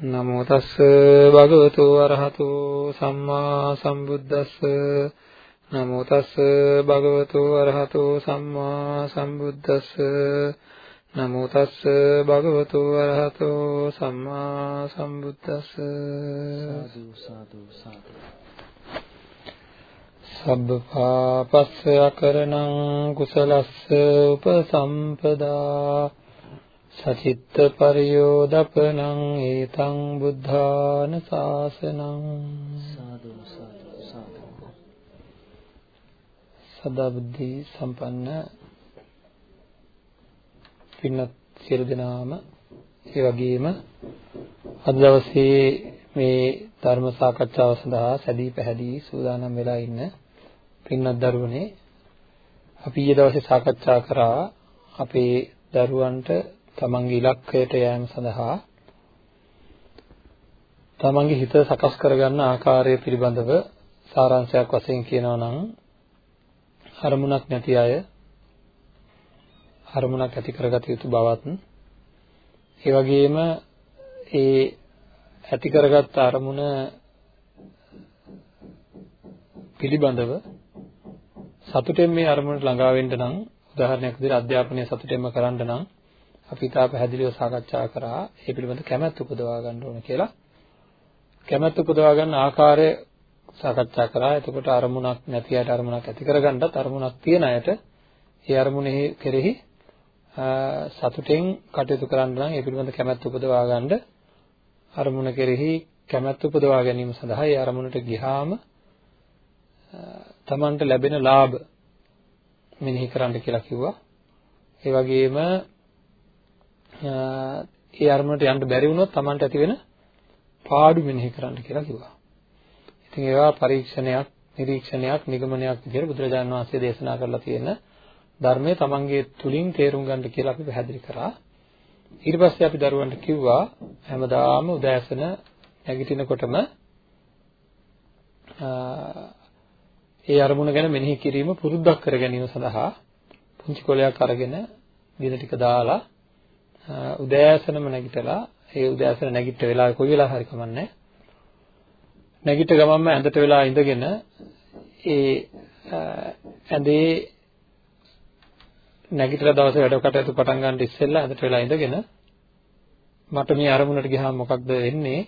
නමෝ තස්ස භගවතු වරහතු සම්මා සම්බුද්දස්ස. නමෝ තස්ස භගවතු වරහතු සම්මා සම්බුද්දස්ස. නමෝ තස්ස භගවතු වරහතු සම්මා සම්බුද්දස්ස. සාදු සාදු සාදු. සබ්බපාපස්ස අකරණං කුසලස්ස උපසම්පදා සචිත්ත පරියෝදපනං ඒතං බුද්ධාන ශාසනං සාදු සාදු සාදු සදා බුද්ධි සම්පන්න පින්වත් සියලු දෙනාම ඒ වගේම අද දවසේ මේ ධර්ම සාකච්ඡාව සඳහා සැදී පැහැදී සූදානම් වෙලා ඉන්න පින්වත් දරුවනේ අපි ඊයේ දවසේ සාකච්ඡා කරා අපේ දරුවන්ට තමන්ගේ ඉලක්කයට යෑම සඳහා තමන්ගේ හිත සකස් කරගන්න ආකාරය පිළිබඳව සාරාංශයක් වශයෙන් කියනවා නම් අරමුණක් නැති අය අරමුණක් ඇති කරගත යුතු බවත්. ඒ වගේම ඒ ඇති කරගත් අරමුණ පිළිබඳව සතුටෙන් මේ අරමුණට ළඟා වෙන්න නම් උදාහරණයක් විදිහට අධ්‍යාපනය සතුටෙන්ම කරන්න නම් අපි තා පැහැදිලිව සාකච්ඡා කරා ඒ පිළිබඳ කැමැත්ත උපදවා ගන්න ඕන කියලා. කැමැත්ත උපදවා ගන්න ආකාරය සාකච්ඡා කරා. එතකොට අරමුණක් නැති අයට අරමුණක් ඇති කරගන්නත් අරමුණක් තියෙන අයට ඒ අරමුණෙහි කෙරෙහි සතුටෙන් කටයුතු කරන්න නම් ඒ පිළිබඳ කැමැත්ත උපදවා ගන්න අරමුණ කෙරෙහි කැමැත්ත උපදවා ගැනීම සඳහා ඒ අරමුණට ගිහාම තමන්ට ලැබෙන ලාභ මෙනෙහි කරන්න කියලා කිව්වා. ඒ වගේම ඒ අරමුණට යන්න බැරි වුණොත් තමන්ට ඇති වෙන පාඩු මෙනෙහි කරන්න කියලා කිව්වා. ඉතින් ඒවා පරීක්ෂණයක්, නිරීක්ෂණයක්, නිගමනයක් විදිහට බුදුරජාණන් වහන්සේ දේශනා කරලා තියෙන ධර්මයේ තමන්ගේ තුලින් තේරුම් ගන්න කියලා අපි පැහැදිලි කරා. ඊට පස්සේ අපි දරුවන්ට කිව්වා හැමදාම උදෑසන නැගිටිනකොටම ඒ අරමුණ ගැන මෙනෙහි කිරීම පුරුද්දක් කර ගැනීම සඳහා පුංචි කොලයක් අරගෙන දින ටික දාලා උදෑසනම නැගිටලා ඒ උදෑසන නැගිට වෙලාවේ කොයි වෙලාව හරි කමන්නේ නැගිට ගමන්ම ඇඳට වෙලා ඉඳගෙන ඒ ඇඳේ නැගිටලා දවසේ වැඩ කටයුතු පටන් ගන්න ඉස්සෙල්ලා ඇඳට වෙලා ඉඳගෙන මට මේ අරමුණට ගියාම මොකක්ද වෙන්නේ?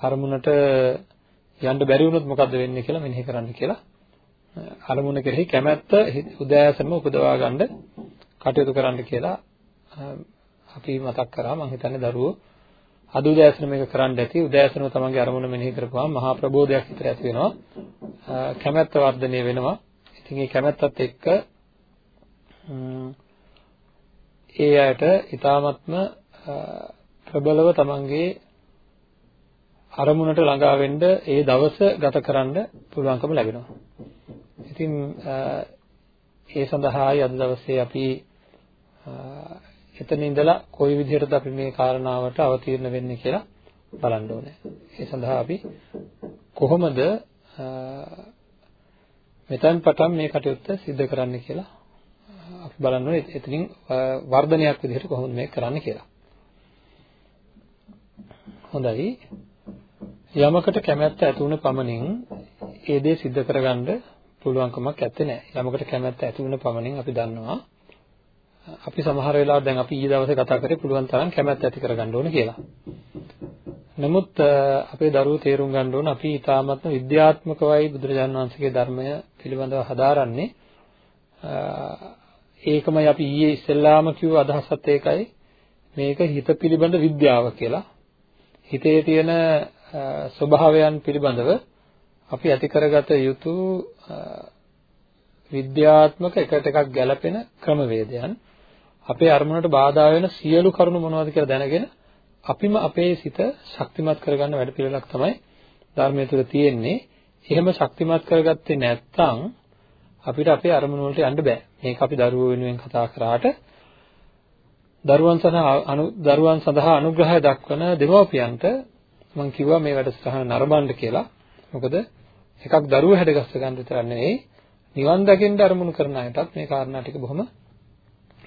අරමුණට යන්න බැරි වුණොත් මොකද්ද වෙන්නේ කියලා මෙනෙහි කරන්න කියලා. අරමුණ කෙරෙහි කැමැත්ත උදෑසනම උපදවා ගන්න කටයුතු කරන්න කියලා අපි මතක් කරා මම හිතන්නේ දරුවෝ අද උදෑසන මේක කරන්න ඇති. උදෑසනම තමන්ගේ අරමුණ මෙනෙහි කරපුවාම මහා ප්‍රබෝධයක් විතර ඇති වෙනවා. කැමැත්ත වර්ධනය වෙනවා. ඉතින් ඒ කැමැත්තත් එක්ක ඒ අයට ඊ타මත්ම ප්‍රබලව තමන්ගේ අරමුණට ළඟා වෙන්න ඒ දවස ගත කරන්න පුළුවන්කම ලැබෙනවා. ඉතින් ඒ සඳහායි අද දවසේ අපි එතන ඉඳලා කොයි විදිහටද අපි මේ කාරණාවට අවතීර්ණ වෙන්නේ කියලා බලන්න ඕනේ. ඒ සඳහා අපි කොහොමද මෙතෙන් පටන් මේ කටයුත්ත සිද්ධ කරන්න කියලා අපි බලන්න ඕනේ. එතනින් වර්ධනයක් විදිහට කොහොමද මේක කරන්න කියලා. හොඳයි. යමකට කැමැත්ත ඇති වුණ පමණින් ඒ දේ සිද්ධ කරගන්න පුළුවන්කමක් නැත්තේ නෑ. යමකට කැමැත්ත ඇති වුණ පමණින් අපි දන්නවා අපි සමහර වෙලාවට දැන් අපි ඊයේ දවසේ කතා කරේ පුළුවන් තරම් කැමැත්ත ඇති කරගන්න ඕන කියලා. නමුත් අපේ දරුවෝ තේරුම් ගන්න ඕන අපි ඊටාත්ම විද්‍යාත්මකවයි බුදුරජාණන් වහන්සේගේ ධර්මය පිළිබඳව හදාරන්නේ. ඒකමයි අපි ඊයේ ඉස්සෙල්ලාම කිව්ව අදහසත් ඒකයි. මේක හිත පිළිබඳ විද්‍යාව කියලා. හිතේ තියෙන ස්වභාවයන් පිළිබඳව අපි ඇති කරගත යුතු විද්‍යාත්මක එකට එකක් ගැලපෙන ක්‍රමවේදයන් අපේ අරමුණට බාධා වෙන සියලු කරුණු මොනවද කියලා දැනගෙන අපිම අපේ සිත ශක්තිමත් කරගන්න වැඩ පිළිවෙලක් තමයි ධර්මයේ තුල තියෙන්නේ. එහෙම ශක්තිමත් කරගත්තේ නැත්නම් අපිට අපේ අරමුණ වලට යන්න බෑ. මේක අපි දරුවෝ වෙනුවෙන් කතා කරාට දරුවන් සඳහා දරුවන් සඳහා අනුග්‍රහය දක්වන දෙමව්පියන්ට මම කිව්වා මේ වැඩසටහන නරඹන්න කියලා. මොකද එකක් දරුවෝ හැඩගස්ස ගන්න විතර නෙවෙයි නිවන් දකින්න අරමුණු කරන අයටත් මේ කාරණා ටික බොහොම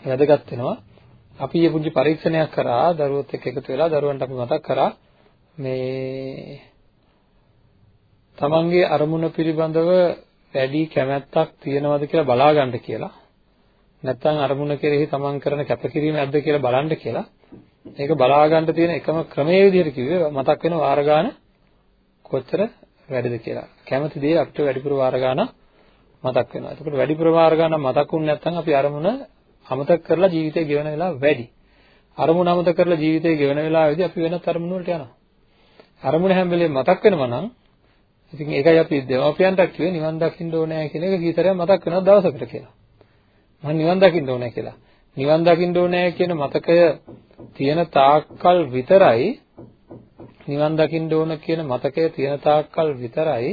වැදගත් වෙනවා. අපි මේ පුංචි පරීක්ෂණයක් කරා දරුවොත් එක්ක එකතු වෙලා දරුවන්ට අපි මතක් කරා මේ තමන්ගේ අරමුණ පිළිබඳව වැඩි කැමැත්තක් තියනවද කියලා බලා ගන්න කියලා. නැත්නම් අරමුණ කෙරෙහි තමන් කරන කැපකිරීම ඇද්ද කියලා බලන්න කියලා. ඒක බලා ගන්න තියෙන එකම ක්‍රමයේ විදිහට කිව්වේ මතක් වෙන වාර ගන්න කොච්චර වැඩිද කියලා. කැමති දේ අපිට වැඩිපුර වාර ගන්න මතක් වෙනවා. එතකොට වැඩිපුර වාර ගන්න මතක් වුනේ නැත්නම් අපි අරමුණ අමතක කරලා ජීවිතේ ගෙවන වෙලාව වැඩි. අරමුණ අමතක කරලා ජීවිතේ ගෙවන වෙලාවේදී අපි වෙනත් අරමුණු වලට යනවා. අරමුණ හැම වෙලේම මතක් වෙනවා නම් ඉතින් ඒකයි අපි දෙමාපියන්ට කිව්වේ නිවන් දකින්න ඕනේ කියන එක කීතරයක් මතක් වෙනවද දවසකට කියලා. මම නිවන් දකින්න ඕනේ කියලා. නිවන් දකින්න ඕනේ කියන මතකය තියෙන තාක්කල් විතරයි නිවන් දකින්න ඕන කියන මතකය තියෙන තාක්කල් විතරයි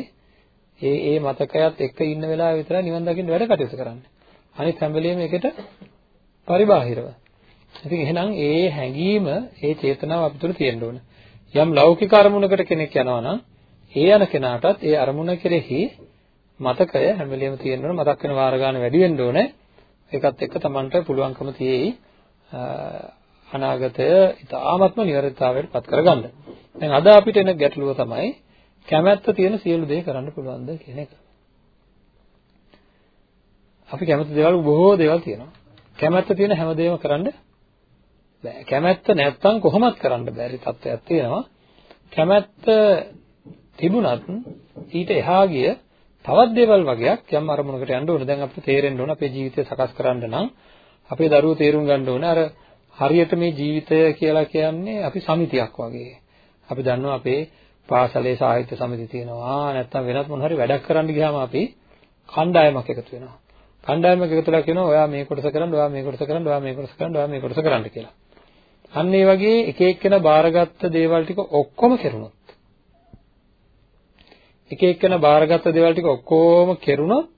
ඒ ඒ මතකයත් එක්ක ඉන්න වෙලාව විතරයි නිවන් දකින්න වැඩ කටයුතු කරන්නේ. අනිත් හැම වෙලෙම ඒකට පරිබාහිරව. ඉතින් එහෙනම් ඒ හැඟීම, ඒ චේතනාව අපිට තියෙන්න ඕන. යම් ලෞකික අරමුණකට කෙනෙක් යනවා නම් ඒ යන කෙනාටත් ඒ අරමුණ කෙරෙහි මතකය හැම වෙලෙම තියෙන්න ඕන. මතක් වෙන වාර ගන්න වැඩි වෙන්න ඕනේ. ඒකත් එක්ක Tamanට පුළුවන්කම තියෙයි අනාගතය ඉතාමත්ම නිවැරදිතාවයට පත් කරගන්න. දැන් අද අපිට එන ගැටලුව තමයි කැමැත්ත තියෙන සියලු දේ කරන්න පුළුවන්ද කියන එක. අපි කැමති දේවල් බොහෝ දේවල් තියෙනවා. කැමැත්ත තියෙන හැමදේම කරන්න බෑ. කැමැත්ත නැත්තම් කොහොමත් කරන්න බැරි තත්ත්වයක් තියෙනවා. කැමැත්ත තිබුණත් ඊට එහා ගිය තවත් දේවල් වගේක් යම් අරමුණකට යන්න ඕන. දැන් අපිට තේරෙන්න ඕන අපේ ජීවිතය සකස් කරන්න නම් අපේ දරුවෝ තේරුම් ගන්න ඕන අර හරියට මේ ජීවිතය කියලා කියන්නේ අපි සමිතියක් වගේ. අපි දන්නවා අපේ පාසලේ සාහිත්‍ය සමිති තියෙනවා. නැත්නම් වෙනත් මොන හරි වැඩක් කරන්න ගියාම අපි කණ්ඩායමක් එකතු වෙනවා. කණ්ඩායමක් එකතුලා කියනවා ඔයා මේ කොටස කරන්න, ඔයා මේ කොටස කරන්න, ඔයා මේ කොටස කරන්න, ඔයා මේ කොටස කරන්න කියලා. අන්න ඒ වගේ එක එක්කෙනා බාරගත්ත දේවල් ටික ඔක්කොම කෙරුණොත් එක එක්කෙනා බාරගත්ත දේවල් ටික ඔක්කොම කෙරුණොත්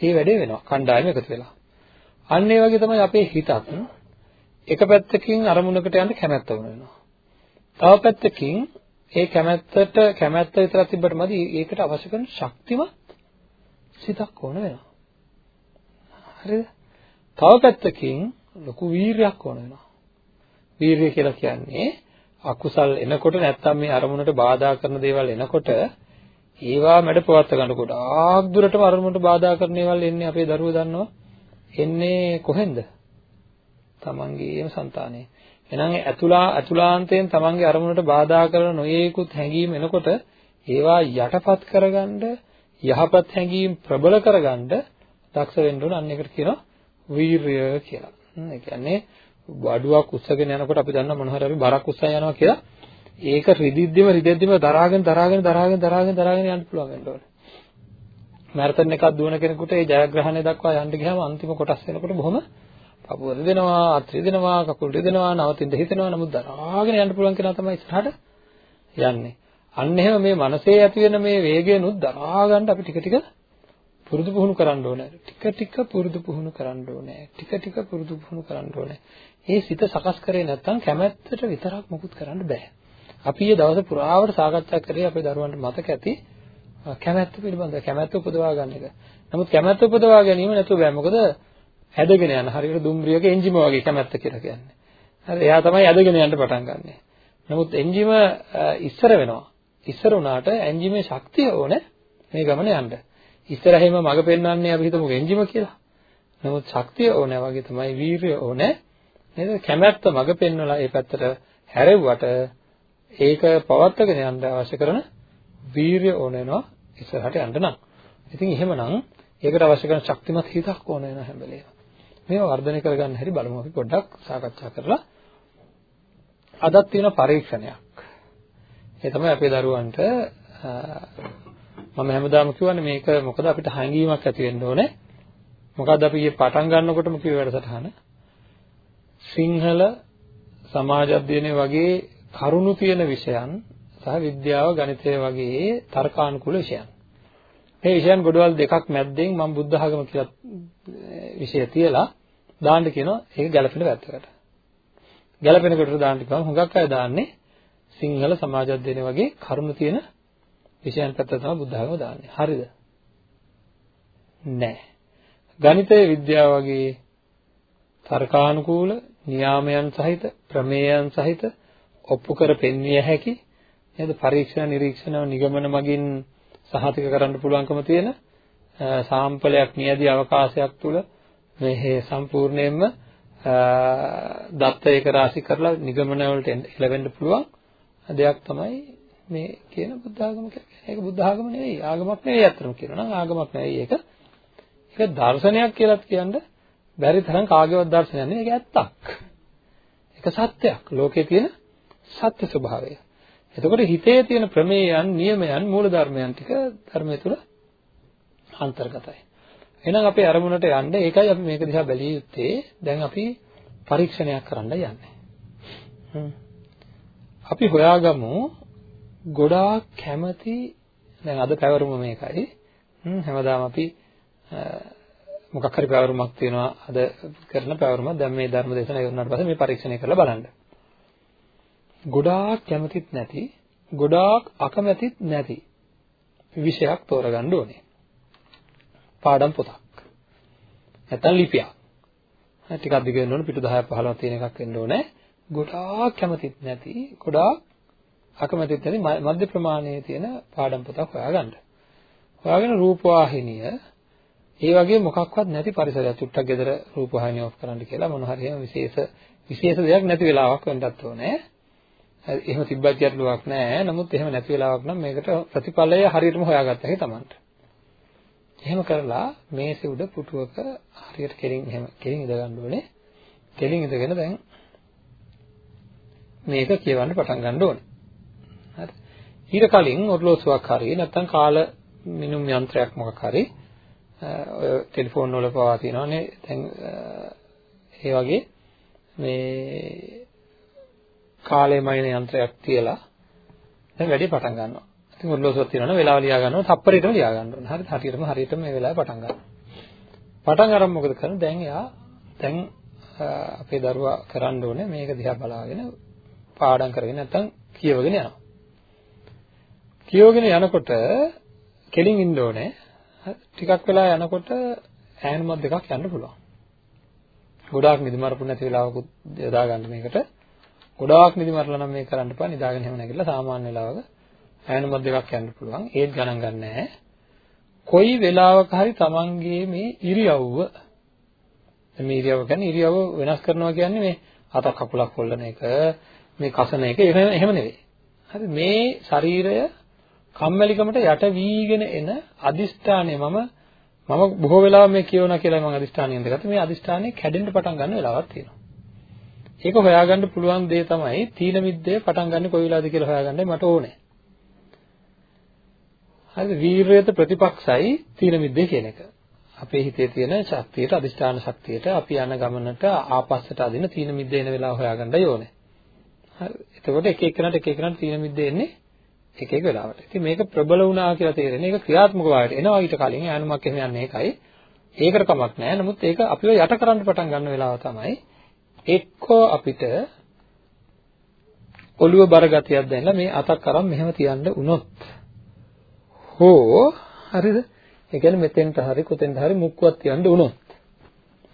ඒ වැඩේ වෙනවා කණ්ඩායම එකතු වෙලා. අන්න ඒ වගේ තමයි අපේ හිතත් එක පැත්තකින් අරමුණකට යන්න කැමැත්ත වුණ වෙනවා. තව පැත්තකින් ඒ කැමැත්තට කැමැත්ත විතරක් තිබ්බට මදි ඒකට අවශ්‍ය කරන ශක්තිමත් සිතක් ඕන වෙනවා. හරිද? තව පැත්තකින් ලොකු වීරියක් ඕන වෙනවා. වීරිය කියලා කියන්නේ අකුසල් එනකොට නැත්තම් මේ අරමුණට බාධා කරන දේවල් එනකොට ඒවා මැඩ පවත්වා ගන්න ගොඩාක් දුරටම අරමුණට බාධා කරන ඒවල් එන්නේ අපේ දරුවෝ දන්නවා එන්නේ කොහෙන්ද? තමන්ගේම సంతානේ. එහෙනම් ඇතුළා ඇතුළාන්තයෙන් තමන්ගේ අරමුණට බාධා කරන නොයේකුත් හැඟීම් එනකොට ඒවා යටපත් කරගන්න යහපත් හැඟීම් ප්‍රබල කරගන්න දක්ෂ වෙන්න ඕන අන්න එකට කියනවා වීරය කියලා. ඒ කියන්නේ බඩුවක් උස්සගෙන යනකොට අපි දන්නා මොන හරි අපි බරක් උස්සන් යනවා කියලා ඒක රිදිද්දිම රිදෙද්දිම දරාගෙන දරාගෙන දරාගෙන දරාගෙන දරාගෙන යන්න පුළුවන් වෙන්න ඕනේ. මැරතන් එකක් දුවන කෙනෙකුට ඒ ජයග්‍රහණය දක්වා යන්න ගියාම අන්තිම කොටස් වෙනකොට බොහොම පපුව රිදෙනවා, අත් රිදෙනවා, කකුල් රිදෙනවා, නවතින්න හිතෙනවා. නමුත් දරාගෙන යන්න පුළුවන් කෙනා තමයි ඉස්සරහට යන්නේ. අන්න එහෙම මේ මනසේ ඇති වෙන මේ වේගයනුත් දරා ගන්න අපි ටික ටික පුරුදු පුහුණු කරන්න ඕනේ. ටික ටික පුරුදු පුහුණු කරන්න ඕනේ. ටික ටික පුරුදු පුහුණු කරන්න ඕනේ. ඒ සිත සකස් කරේ නැත්නම් කැමැත්තට විතරක් මුකුත් කරන්න බෑ. අපි ඊයේ දවස් පුරාවට සාකච්ඡා කරේ අපේ දරුවන්ට මතක ඇති කැමැත්ත පිළිබඳව කැමැත්ත උපදවා ගන්න එක. නමුත් කැමැත්ත උපදවා ගැනීම නැතුව බෑ. මොකද ඇදගෙන යන හරියට දුම්රියක එන්ජිම වගේ කැමැත්ත කියලා කියන්නේ. හරි එයා තමයි ඇදගෙන යන්න පටන් ගන්නෙ. නමුත් එන්ජිම ඉස්සර වෙනවා. ඉස්සර වුණාට එන්ජිමේ ශක්තිය ඕනේ මේ ගමන යන්න. ඉස්සරහින්ම මඟ පෙන්වන්නේ අපි හිතමු එන්ජිම කියලා. නමුත් ශක්තිය ඕනේ වගේ තමයි වීරිය ඕනේ. නේද? කැමැත්ත මඟ පෙන්වලා ඒ පැත්තට හැරෙව්වට ඒක පවත්වාගෙන යන්න අවශ්‍ය කරන වීරිය ඕන වෙනවා ඉස්සරහට යන්න නම්. ඉතින් එහෙමනම් ඒකට අවශ්‍ය කරන ශක්තිමත් හිතක් ඕන වෙනවා හැම වෙලේම. මේවා වර්ධනය කරගන්න හැටි බලමු අපි පොඩ්ඩක් සාකච්ඡා කරලා. අදත් තියෙන පරීක්ෂණයක්. ඒ තමයි අපේ දරුවන්ට මම හැමදාම කියවනේ මේක මොකද අපිට හැඟීමක් ඇති වෙන්න ඕනේ. මොකද අපි මේ පටන් ගන්නකොටම කිව්ව වැඩසටහන සිංහල සමාජ අධ්‍යයනය වගේ කරුණු තියෙන විෂයන් සහ විද්‍යාව ගණිතය වගේ තර්කානුකූල විෂයන්. මේ විෂයන් ගොඩවල් දෙකක් මැද්දෙන් මම බුද්ධ ආගම කියලා විෂය තියලා දාන්න කියනවා ඒක ගැළපෙන පැත්තකට. ගැළපෙන කොටට දාන්න කියනවා හුඟක් අය දාන්නේ සිංහල සමාජ අධ්‍යයන වගේ කරුණු තියෙන විෂයන් පැත්ත තමයි බුද්ධ ආගම දාන්නේ. හරිද? නෑ. ගණිතය විද්‍යාව වගේ තර්කානුකූල නියාමයන් සහිත ප්‍රමේයයන් සහිත ඔප්පු කර පෙන්විය හැකි නේද පරීක්ෂණ නිරීක්ෂණ නිගමන මගින් සහතික කරන්න පුළුවන්කම තියෙන සාම්පලයක් නියදී අවකාශයක් තුල මේ සම්පූර්ණයෙන්ම දත්ත ඒක රාශි කරලා නිගමන වලට එළවෙන්න පුළුවන් දෙයක් තමයි මේ කියන බුද්ධ ආගම කියන්නේ. ඒක බුද්ධ ආගම නෙවෙයි. ආගමක් නෙවෙයි අත්‍තරම කියනවා නම් ආගමක් නෙවෙයි ඒක. ඒක දර්ශනයක් කියලාත් කියන්න බැරි තරම් කාගේවත් දර්ශනයක් නෙවෙයි. ඒක ඇත්තක්. ඒක සත්‍යයක්. ලෝකේ තියෙන සත්‍ය ස්වභාවය. එතකොට හිතේ තියෙන ප්‍රමේයයන්, නියමයන්, මූලධර්මයන් ටික ධර්මය තුල අන්තර්ගතයි. එහෙනම් අපේ අරමුණට යන්න ඒකයි අපි මේක දිහා බැලිය යුත්තේ. දැන් අපි පරීක්ෂණයක් කරන්න යන්නේ. අපි හොයාගමු ගොඩාක් කැමති දැන් අද පැවරුම මේකයි. හැමදාම අපි මොකක් හරි පැවරුමක් තියෙනවා අද කරන පැවරුමක් දැන් මේ ධර්ම දේශනාව ඉවරනාට පස්සේ මේ පරීක්ෂණය කරලා බලන්න. ගොඩාක් කැමතිත් නැති ගොඩාක් අකමැතිත් නැති විෂයක් තෝරගන්න ඕනේ. පාඩම් පොතක්. නැත්නම් ලිපියක්. ටිකක් දිග වෙන්න ඕන පිටු 10ක් 15ක් තියෙන එකක් වෙන්න ඕනේ. ගොඩාක් කැමතිත් නැති ගොඩාක් අකමැතිත් නැති මධ්‍ය ප්‍රමාණයේ තියෙන පාඩම් පොතක් හොයාගන්න. හොයාගෙන රූපවාහිනිය ඒ වගේ මොකක්වත් නැති පරිසරයක් චුට්ටක් ගෙදර රූපවාහිනිය ඔෆ් කරන්න කියලා මොන හරි එහෙම විශේෂ විශේෂ දෙයක් නැති වෙලාවක් වෙන්නත් ඕනේ. එහෙම තිබ්බත් ගැටලුවක් නැහැ. නමුත් එහෙම නැති වෙලාවක් නම් මේකට ප්‍රතිඵලය හරියටම හොයාගත්ත හැකි Tamanට. එහෙම කරලා මේසෙ උඩ පුටුවක හරියට කෙලින් එහෙම කෙලින් ඉඳ ගන්න ඕනේ. කෙලින් ඉඳගෙන දැන් මේක කියවන්න පටන් ගන්න ඕනේ. හරි. ඊට කලින් ඔරලෝසුවක් හරි නැත්නම් කාල මිනුම් යන්ත්‍රයක් මොකක් හරි ඔය ටෙලිෆෝන් වල පවා තියෙනවානේ දැන් ඒ වගේ මේ කාලය මයින යන්ත්‍රයක් තියලා දැන් වැඩි පටන් ගන්නවා. ඉතින් ඔරලෝසුවක් තියෙනවනේ වෙලාව ලියා ගන්නවා තප්පරයටම ලියා ගන්න ඕනේ. හරිද? හරියටම හරියටම මේ වෙලාවේ පටන් ගන්නවා. පටන් අරන් මොකද කරන්නේ? දැන් එයා දැන් අපේ දරුවා කරන්න ඕනේ මේක දිහා බලාගෙන පාඩම් කරගෙන නැත්තම් කියවගෙන යනවා. කියවගෙන යනකොට කෙලින් ඉන්න ඕනේ. ටිකක් වෙලා යනකොට ඈනුමක් දෙකක් යන්න පුළුවන්. ගොඩාක් නිදිමරපු නැති වෙලාවකුත් යොදා ගන්න මේකට. ගොඩාක් නිදිමරලා නම් මේක කරන්න එපා. නිදාගෙන හැම නැගිටලා සාමාන්‍ය වෙලාවක ඈනුමක් දෙකක් යන්න පුළුවන්. ඒත් ගණන් ගන්න නැහැ. කොයි වෙලාවක හරි තමන්ගේ මේ ඉරියව්ව මේ ඉරියව්ව කියන්නේ ඉරියව්ව වෙනස් කරනවා කියන්නේ මේ අතක් කකුලක් හොල්ලන එක මේ කසන එක එහෙම නෙවෙයි. හරි මේ ශරීරය කම්මැලිකමට යට වීගෙන එන අදිෂ්ඨානය මම මම බොහෝ වෙලාව මේ කියවනා කියලා මම අදිෂ්ඨානය ඉඳගත්තා. මේ අදිෂ්ඨානය කැඩෙන්න පටන් ගන්න වෙලාවක් තියෙනවා. ඒක හොයාගන්න පුළුවන් දේ තමයි තීන මිද්දේ පටන් ගන්න කොයි වෙලාවද කියලා හොයාගන්නයි මට ඕනේ. හරිද? වීරයත ප්‍රතිපක්ෂයි තීන මිද්දේ කියන එක. අපේ හිතේ තියෙන ශක්තියට අදිෂ්ඨාන ශක්තියට අපි යන ගමනට ආපස්සට අදින තීන මිද්දේ එන වෙලාව හොයාගන්නයි ඕනේ. හරි. එතකොට එක එකනට එක එකනට තීන මිද්දේ එන්නේ එක එක වෙලාවට. ඉතින් මේක ප්‍රබල වුණා කියලා තේරෙන්නේ ඒක ක්‍රියාත්මක වායට එනවා ඊට කලින් ඈනුමක් එහෙම යන්නේ ඒකයි. ඒකට කමක් නැහැ. නමුත් ඒක අපිව යට කරන්න පටන් ගන්න වෙලාව තමයි එක්කෝ අපිට ඔළුව බර ගතියක් දැනලා මේ අතක් අරන් මෙහෙම තියන්න උනොත් හෝ හරිද? ඒ කියන්නේ මෙතෙන්ට හරි කොතෙන්ට හරි මුක්කුවක් තියන්න උනොත්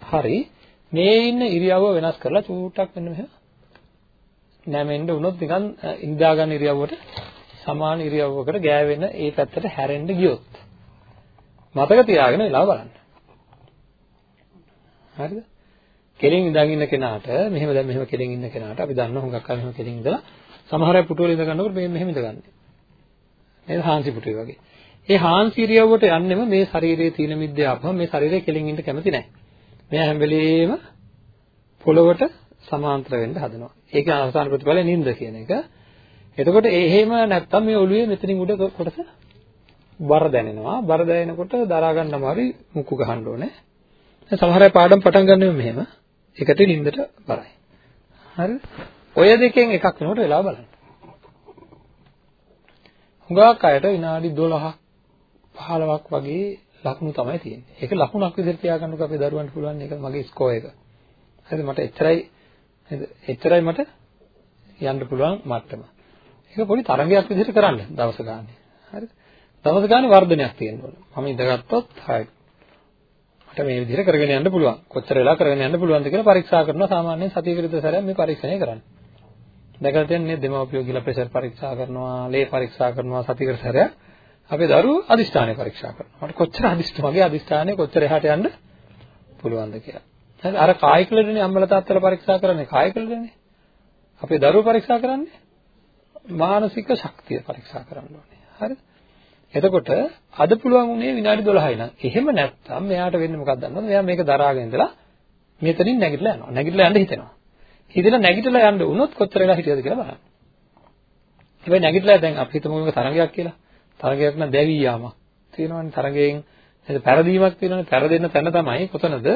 හරි මේ ඉන්න ඉරියව්ව වෙනස් කරලා චූට්ටක් මෙන්න මෙහෙම නැමෙන්න උනොත් නිකන් ඉඳා ගන්න ඉරියව්වට සමාන ඉරියව්වකට ගෑවෙන ඒ පැත්තට හැරෙන්න ගියොත් මතක තියාගෙන වෙලාව බලන්න. හරිද? කෙලින් ඉඳන් ඉන්න කෙනාට මෙහෙම දැන් මෙහෙම කෙලින් ඉන්න කෙනාට අපි දන්නවා හුඟක් අය මෙහෙම කෙලින් ඉඳලා සමහර අය පුටුවල ඉඳ ගන්නකොට මේ මෙහෙම ඉඳගන්නේ. නේද? හාන්සි පුටුවේ වගේ. ඒ හාන්සි ඉරියව්වට යන්නෙම මේ ශරීරයේ තීන මිද්දේ ආපම මේ ශරීරය කෙලින් ඉන්න කැමති නැහැ. මෙයා හැම වෙලෙම පොළවට සමාන්තර වෙන්න හදනවා. ඒකේ අවසාන ප්‍රතිඵලය නිින්ද කියන එක. එතකොට එහෙම නැත්තම් මේ ඔළුවේ මෙතනින් උඩ කොටස බර දැනෙනවා. බර දැනෙනකොට දරා ගන්න අමාරුයි මුක්කු ගහන්න ඕනේ. දැන් සමහර අය පාඩම් පටන් ගන්නෙම මෙහෙම. ඒකට නිින්දට බරයි. හරිද? ඔය දෙකෙන් එකක් වෙනකොට වෙලාව බලන්න. හුඟක් අයට විනාඩි 12ක් 15ක් වගේ ලකුණු තමයි තියෙන්නේ. ඒක ලකුණක් විදිහට තියාගන්නකො අපේ දරුවන්ට පුළුවන් ඒක මගේ ස්කෝර් එක. හරිද මට එච්චරයි නේද? එච්චරයි මට යන්න පුළුවන් මට්ටම. ඒක පොඩි තරඟයක් විදිහට කරන්න දවස ගානේ. හරිද? දවස ගානේ වර්ධනයක් තියෙන්න ඕන. මම ඉඳගත්තොත් හරි. මට මේ විදිහට කරගෙන යන්න පුළුවන්. කොච්චර වෙලා කරගෙන යන්න පුළුවන්ද කියලා පරීක්ෂා කරනවා සාමාන්‍යයෙන් සතියකට විතර සැරයක් මේ පරීක්ෂණය කරන්නේ. දැකලා තියෙන්නේ දෙමව්පියෝ කියලා ප්‍රෙෂර් පරීක්ෂා කරනවා, ලේ පරීක්ෂා කරනවා සතියකට සැරයක්. අපේ දරුවෝ අදිෂ්ඨානය පරීක්ෂා කරනවා. මට කොච්චර අදිෂ්ඨ මගේ අදිෂ්ඨානය කොච්චර එහාට යන්න පුළුවන්ද කියලා. හරි අර කායික ලෙඩනේ අම්මලා තාත්තලා පරීක්ෂා කරන්නේ කායික ලෙඩනේ. අපේ දරුවෝ පරීක්ෂා කරන්නේ මානසික ශක්තිය පරීක්ෂා කරන්න ඕනේ. හරිද? එතකොට අද පුළුවන් උනේ විනාඩි 12යි නම්. එහෙම නැත්නම් මෙයාට වෙන්නේ මොකක්ද දන්නවද? මෙයා මේක දරාගෙන ඉඳලා මෙතනින් නැගිටලා යනවා. නැගිටලා යන්න හිතෙනවා. හිතලා නැගිටලා යන්න වුණොත් කොච්චර වෙලා හිටියද කියලා බලන්න. හැබැයි නැගිටලා දැන් අපි හිතමු මේක තරගයක් කියලා. තරගයක් නම් දැවි යාමක්. තියෙනවනේ තරගයෙන් නේද? පෙරදීමක් තියෙනවනේ. පෙරදෙන්න තැන තමයි කොතනද?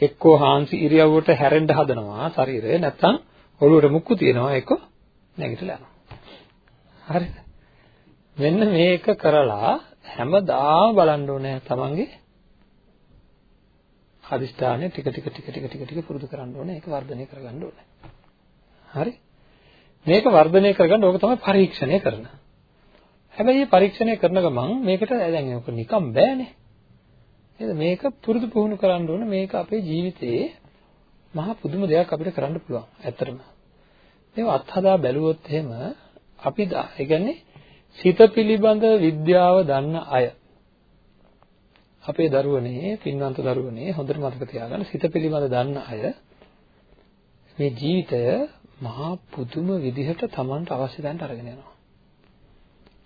එක්කෝ හාන්සි ඉරියව්වට හැරෙන්න හදනවා ශරීරය. නැත්තම් ඔළුවට මුක්කු තියෙනවා එක්කෝ නැගිටලා යනවා. හරිද? මෙන්න මේක කරලා හැමදාම බලන්න ඕනේ තමන්ගේ අදිස්ථානය ටික ටික ටික ටික ටික ටික පුරුදු කරන්න ඕනේ. ඒක වර්ධනය කරගන්න ඕනේ. හරි. මේක වර්ධනය කරගන්න ඕක තමයි පරීක්ෂණය කරන. හැබැයි මේ පරීක්ෂණය කරන ගමන් මේකට දැන් ඔක නිකම් බෑනේ. නේද? මේක පුරුදු පුහුණු කරන්න ඕනේ. මේක අපේ ජීවිතේ මහා පුදුම දෙයක් අපිට කරන්න පුළුවන්. ඇත්තටම. මේව අත්හදා බැලුවොත් එහෙම අපි ඒ කියන්නේ සිත පිළිබඳ විද්‍යාව දන්න අය අපේ දරුවනේ පින්වන්ත දරුවනේ හොඳට මතක තියාගන්න සිත පිළිබඳ දන්න අය මේ ජීවිතය මහා පුදුම විදිහට Tamanට අවශ්‍ය දැනට අරගෙන යනවා.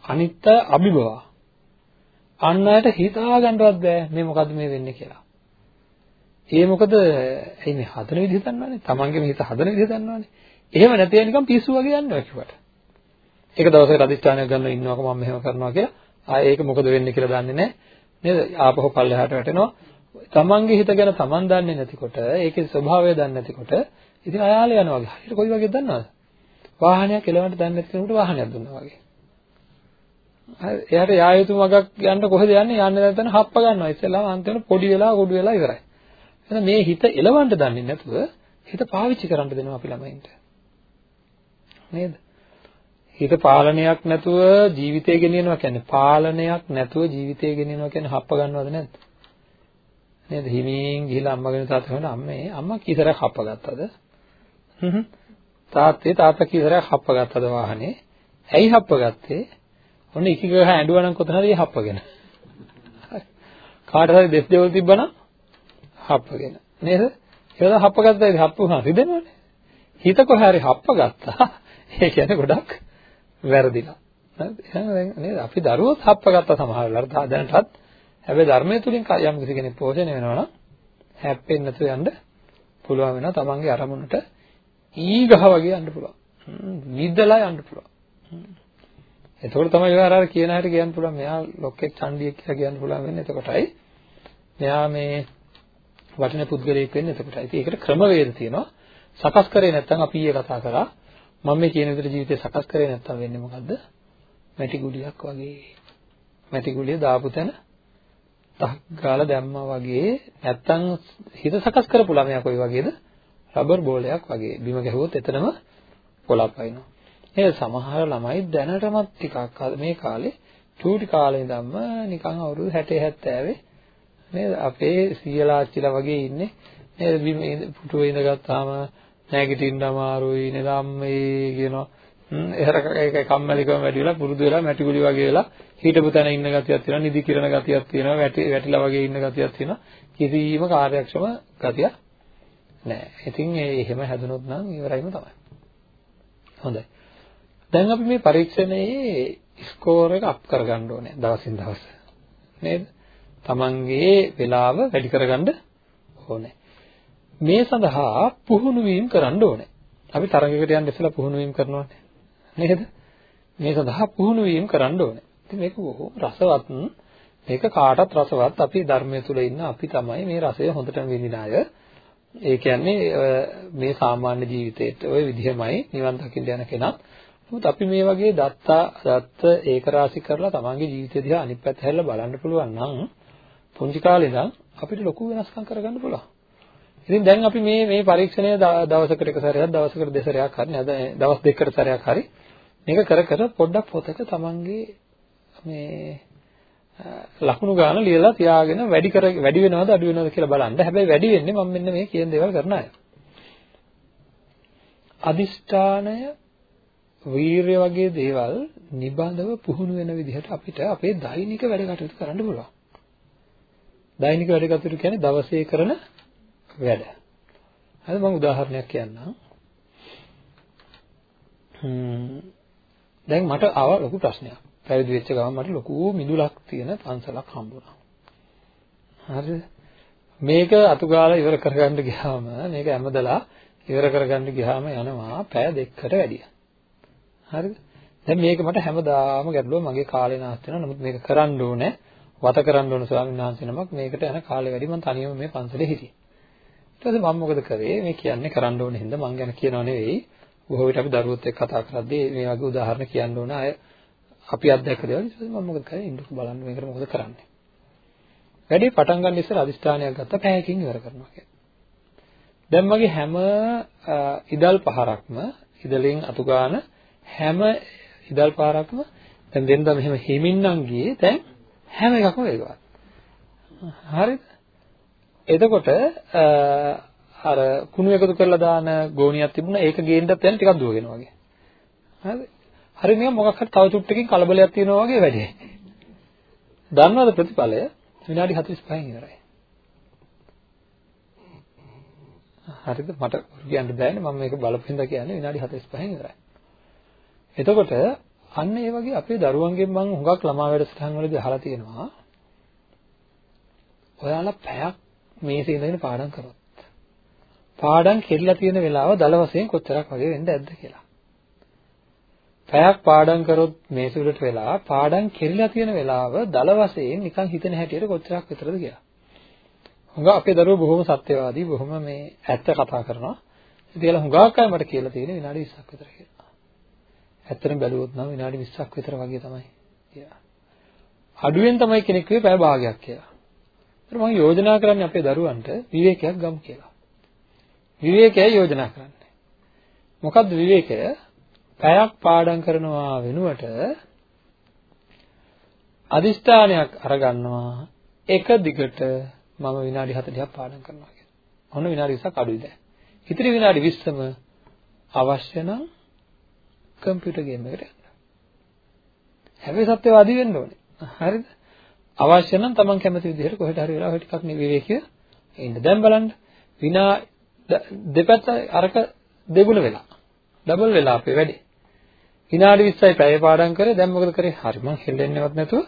අනිත්‍ය අභිභව. අන් අයට හිතා ගන්නවත් බෑ මේ මොකද්ද මේ වෙන්නේ කියලා. ඒ මොකද ඇයි මේ හදන විදිහ දන්නවනේ. Tamanගේ හිත හදන විදිහ දන්නවනේ. එහෙම නැතිව නිකන් පිස්සු වගේ යනවා කිව්වට. එක දවසකට අදිස්ථානයක් ගන්න ඉන්නවක මම මෙහෙම කරනවා කියලා. ආයේ ඒක මොකද වෙන්නේ කියලා දන්නේ නැහැ. නේද? ආපහු පල්ලෙහාට වැටෙනවා. තමන්ගේ හිත ගැන තමන් දන්නේ නැතිකොට, ඒකේ ස්වභාවය දන්නේ නැතිකොට, ඉතින් අයාලේ යනවා වගේ. හරියට කොයි වගේද දන්නවද? වාහනයක් එලවන්න දන්නේ නැති කෙනෙකුට වාහනයක් දුන්නා වගේ. හරි එයාට යා යුතු මගක් යන්න කොහෙද යන්නේ? යන්නේ නැත්නම් හප්ප ගන්නවා. ඉස්සෙල්ලාම අන්තිමට පොඩි වෙලා කුඩු වෙලා ඉවරයි. එහෙනම් මේ හිත එලවන්න දන්නේ නැතුව හිත පාවිච්චි කරන්න දෙනවා අපි ළමයින්ට. නේද? හිත පාලනයක් නැතුව ජීවිතය ගෙනියනවා කියන්නේ පාලනයක් නැතුව ජීවිතය ගෙනියනවා කියන්නේ හප්ප ගන්නවද නැද්ද? නේද? හිමින් ගිහිල්ලා අම්මගෙන තාත්තා වෙන අම්මේ අම්මා කීතරක් හප්ප ගත්තද? හ්ම් තාත්තේ තාත්තා කීතරක් හප්ප ගත්තද වාහනේ? ඇයි හප්ප ගත්තේ? ඔන්න ඉකිගහ ඇඬුවා නම් කොතනද ඒ හප්පගෙන? කාට හරි දෙස් දෙවල් තිබ්බනම් හප්පගෙන. නේද? ඒක හප්ප ගත්තා හප්ප වුණා රිදෙනවනේ. හිත කොහේ හරි හප්ප ගත්තා. ඒ කියන්නේ ගොඩක් වැරදිලා. හරිද? නේද? අපි දරුවොත් හප්පගත්ත සමහර වෙලාවට දැනටත් හැබැයි ධර්මයේ තුලින් යම් කිසි කෙනෙක් පෝෂණය වෙනවා නම් හැප්පෙන්නේ නැතුව යන්න පුළුවන් වෙනවා තමන්ගේ අරමුණට ඊගහ වගේ යන්න පුළුවන්. නිදලා යන්න පුළුවන්. එතකොට තමයි ඔය අර අර කියන හැටි කියන්න පුළුවන් මෙයා ලොක්ෙක් චණ්ඩියෙක් කියලා කියන්න පුළුවන් වෙන්නේ එතකොටයි. මෙයා මේ වටින පුද්ගලයෙක් වෙන්නේ එතකොටයි. ඉතින් ඒකට ක්‍රමවේද තියෙනවා. සකස් කරේ නැත්නම් අපි ඊයේ කතා කරා මම මේ කියන විදිහට ජීවිතය සකස් කරේ නැත්තම් වෙන්නේ මොකද්ද? මැටි ගුලියක් වගේ. මැටි ගුලිය දාපු තැන තක් ගාලා දැම්මා වගේ නැත්තම් හිත සකස් කරපු ළමයා කොයි වගේද? රබර් බෝලයක් වගේ. බිම ගැහුවොත් එතනම පොළක් වයින්නවා. ඒ සමහර ළමයි දැනටමත් ටිකක් මේ කාලේ චූටි කාලේ ඉඳන්ම නිකන් අවුරුදු 60 70 නේද අපේ සීයලාච්චිලා වගේ ඉන්නේ නේද බිම පුටුවේ ඉඳගත්තාම නැගිටින්න අමාරුයි නේද අම්මේ කියනවා එහෙර ඒක කම්මැලිකම වැඩි වෙලා පුරුදු වෙලා මැටි ගුලි වගේ වෙලා හිටපු තැන ඉන්න ගතියක් තියෙනවා නිදි කිරණ ගතියක් තියෙනවා වැටි වැටිලා වගේ ඉන්න ගතියක් තියෙනවා. කිසිම කාර්යක්ෂම ගතියක් නැහැ ඉතින් ඒ එහෙම හැදුනොත් නම් ඉවරයිම තමයි. හොඳයි. දැන් අපි මේ පරීක්ෂණයේ ස්කෝර් එක අප් කරගන්න ඕනේ දවසින් දවස. නේද? තමන්ගේ වෙලාව වැඩි කරගන්න ඕනේ. මේ සඳහා පුහුණු වීම කරන්න ඕනේ. අපි තරගයකට යන්න ඉස්සෙල්ලා පුහුණු වීම කරනවානේ. නේද? මේ සඳහා පුහුණු වීම කරන්න ඕනේ. ඉතින් මේක බොහොම රසවත් මේක කාටත් රසවත් අපි ධර්මයේ තුල ඉන්න අපි තමයි මේ රසය හොඳටම විඳින අය. ඒ කියන්නේ මේ සාමාන්‍ය ජීවිතේට ওই විදිහමයි නිවන් දකින්න යන කෙනා නමුත් අපි මේ වගේ දත්තා දත්ත ඒක රාශි කරලා තමන්ගේ ජීවිතය දිහා අනිත් පැත්ත හැරලා බලන්න පුළුවන් නම් පුංචි කාලේ ඉඳන් අපිට ලොකු වෙනස්කම් කරගන්න පුළුවන්. ඉතින් දැන් අපි මේ මේ පරීක්ෂණය දවසකට එක සැරයක් දවසකට දෙසරයක් හරි නේද දවස් දෙකකට සැරයක් හරි මේක කර කර පොඩ්ඩක් පොතක තමන්ගේ මේ ලකුණු ගන්න ලියලා තියාගෙන වැඩි කර වැඩි වෙනවද අඩු වෙනවද කියලා බලන්න. හැබැයි වැඩි වෙන්නේ මම මෙන්න මේ කියන දේවල් කරන අය. අදිෂ්ඨානය වීරය වගේ දේවල් නිබඳව පුහුණු වෙන විදිහට අපිට අපේ දෛනික වැඩ කටයුතු කරන්න පුළුවන්. දෛනික වැඩ කටයුතු කියන්නේ දවසේ කරන වැඩ. හරි මම උදාහරණයක් කියන්නම්. දැන් මට ආව ලොකු ප්‍රශ්නයක්. පැවිදි වෙච්ච ගමන් මට ලොකු මිදුලක් තියෙන පන්සලක් හම්බුණා. හරිද? මේක අතුගාලා ඉවර කරගන්න ගියාම මේක හැමදලා ඉවර කරගන්න ගියාම යනවා පැය දෙකකට වැඩිය. හරිද? දැන් මේක මට හැමදාම ගැටලුව මගේ කාලේ නාස්ති වෙනවා. නමුත් මේක කරන්න ඕනේ. වත කරන්න ඕන ස්වාමීන් වහන්සේ නමක් මේකට යන කාලේ වැඩි මම තනියම මේ පන්සලේ හිටියේ. ඊට පස්සේ මම මොකද කරේ? මේ කියන්නේ කරන්න ඕනේ හින්දා මං ගැන කියනව නෙවෙයි. බොහෝ විට අපි දරුවොත් එක්ක කතා කරද්දී මේ වගේ උදාහරණ කියන්න ඕන අය අපි අත්දැක දේවල් ඊට පස්සේ මම මොකද කරේ? ඉන්නකෝ බලන්න මේකට මොකද කරන්නේ. වැඩේ පටන් ගන්න ඉස්සර අදිස්ථානයක් ගත්තා පැයකින් ඉවර කරනවා කියලා. දැන් මගේ හැම ඉදල් පහරක්ම ඉදලෙන් අතු ගන්න හැම ඉදල් පාරක්ම දැන් දෙන්දා මෙහෙම හිමින්නම් ගියේ දැන් හැම එකක්ම වේගවත්. හරිද? එතකොට අර කුණු එකතු කරලා දාන ගෝණියක් තිබුණා ඒක ගේන්නත් යන ටිකක් දුවගෙන වගේ. හරිද? හරි නිකන් මොකක් හරි තව චුට්ටකින් කලබලයක් තියෙනවා වගේ වැඩේ. දන්නවද ප්‍රතිඵලය? විනාඩි 45න් ඉවරයි. හරිද? මට කියන්න බෑනේ මම මේක බලපින්ද කියන්නේ විනාඩි 45න් ඉවරයි. එතකොට අන්න ඒ වගේ අපේ දරුවන්ගෙන් මම හුඟක් ළමා වැඩසටහන් වලදී අහලා තියෙනවා. ඔයාලා පැයක් මේසේ ඉඳගෙන පාඩම් කරොත් පාඩම් කෙරලා තියෙන වෙලාව දල වශයෙන් කොච්චරක් වගේ වෙන්න ඇද්ද කියලා. පැයක් පාඩම් කරොත් මේසෙ උඩට වෙලා පාඩම් කෙරලා තියෙන වෙලාව දල වශයෙන් නිකන් හිතෙන හැටියට කොච්චරක් විතරද කියලා. හුඟ අපේ දරුවෝ බොහොම සත්‍යවාදී බොහොම මේ ඇත්ත කතා කරනවා. ඉතින් ඒලා හුඟක් අය මට කියලා තියෙන විනාඩි 20ක් විතර කියලා. ඇත්තටම බැලුවොත් නම් විනාඩි 20ක් විතර වගේ තමයි කියලා. අඩුවෙන් තමයි කෙනෙක් කිව්වේ පැය භාගයක් කියලා. ඒත් මම යෝජනා කරන්නේ අපේ දරුවන්ට විවේකයක් ගමු කියලා. විවේකය යෝජනා කරන්නේ. මොකද්ද විවේකය? පැයක් පාඩම් කරනවා වෙනුවට අදිෂ්ඨානයක් අරගන්නවා එක දිගට මම විනාඩි 40ක් පාඩම් කරනවා කියලා. ඔන්න විනාඩි 20ක් අඩුයි දැන්. ඉතිරි විනාඩි 20ම අවශ්‍ය නම් කම්පියුටර් ගේම් එකට යන්න. හැබැයි සත්‍යවාදී වෙන්න ඕනේ. හරිද? අවශ්‍ය නම් Taman කැමති විදිහට කොහෙට හරි වෙලා ඔය ටිකක් නිවිවේකීව ඉන්න. දැන් බලන්න විනා දෙපැත්ත අරක දෙගුණ වෙලා. ඩබල් වෙලා අපේ වැඩේ. විනාඩි 20යි පැය පාඩම් කරේ දැන් මොකද කරේ? හරි මං හෙල්ලෙන්නේවත් නැතුව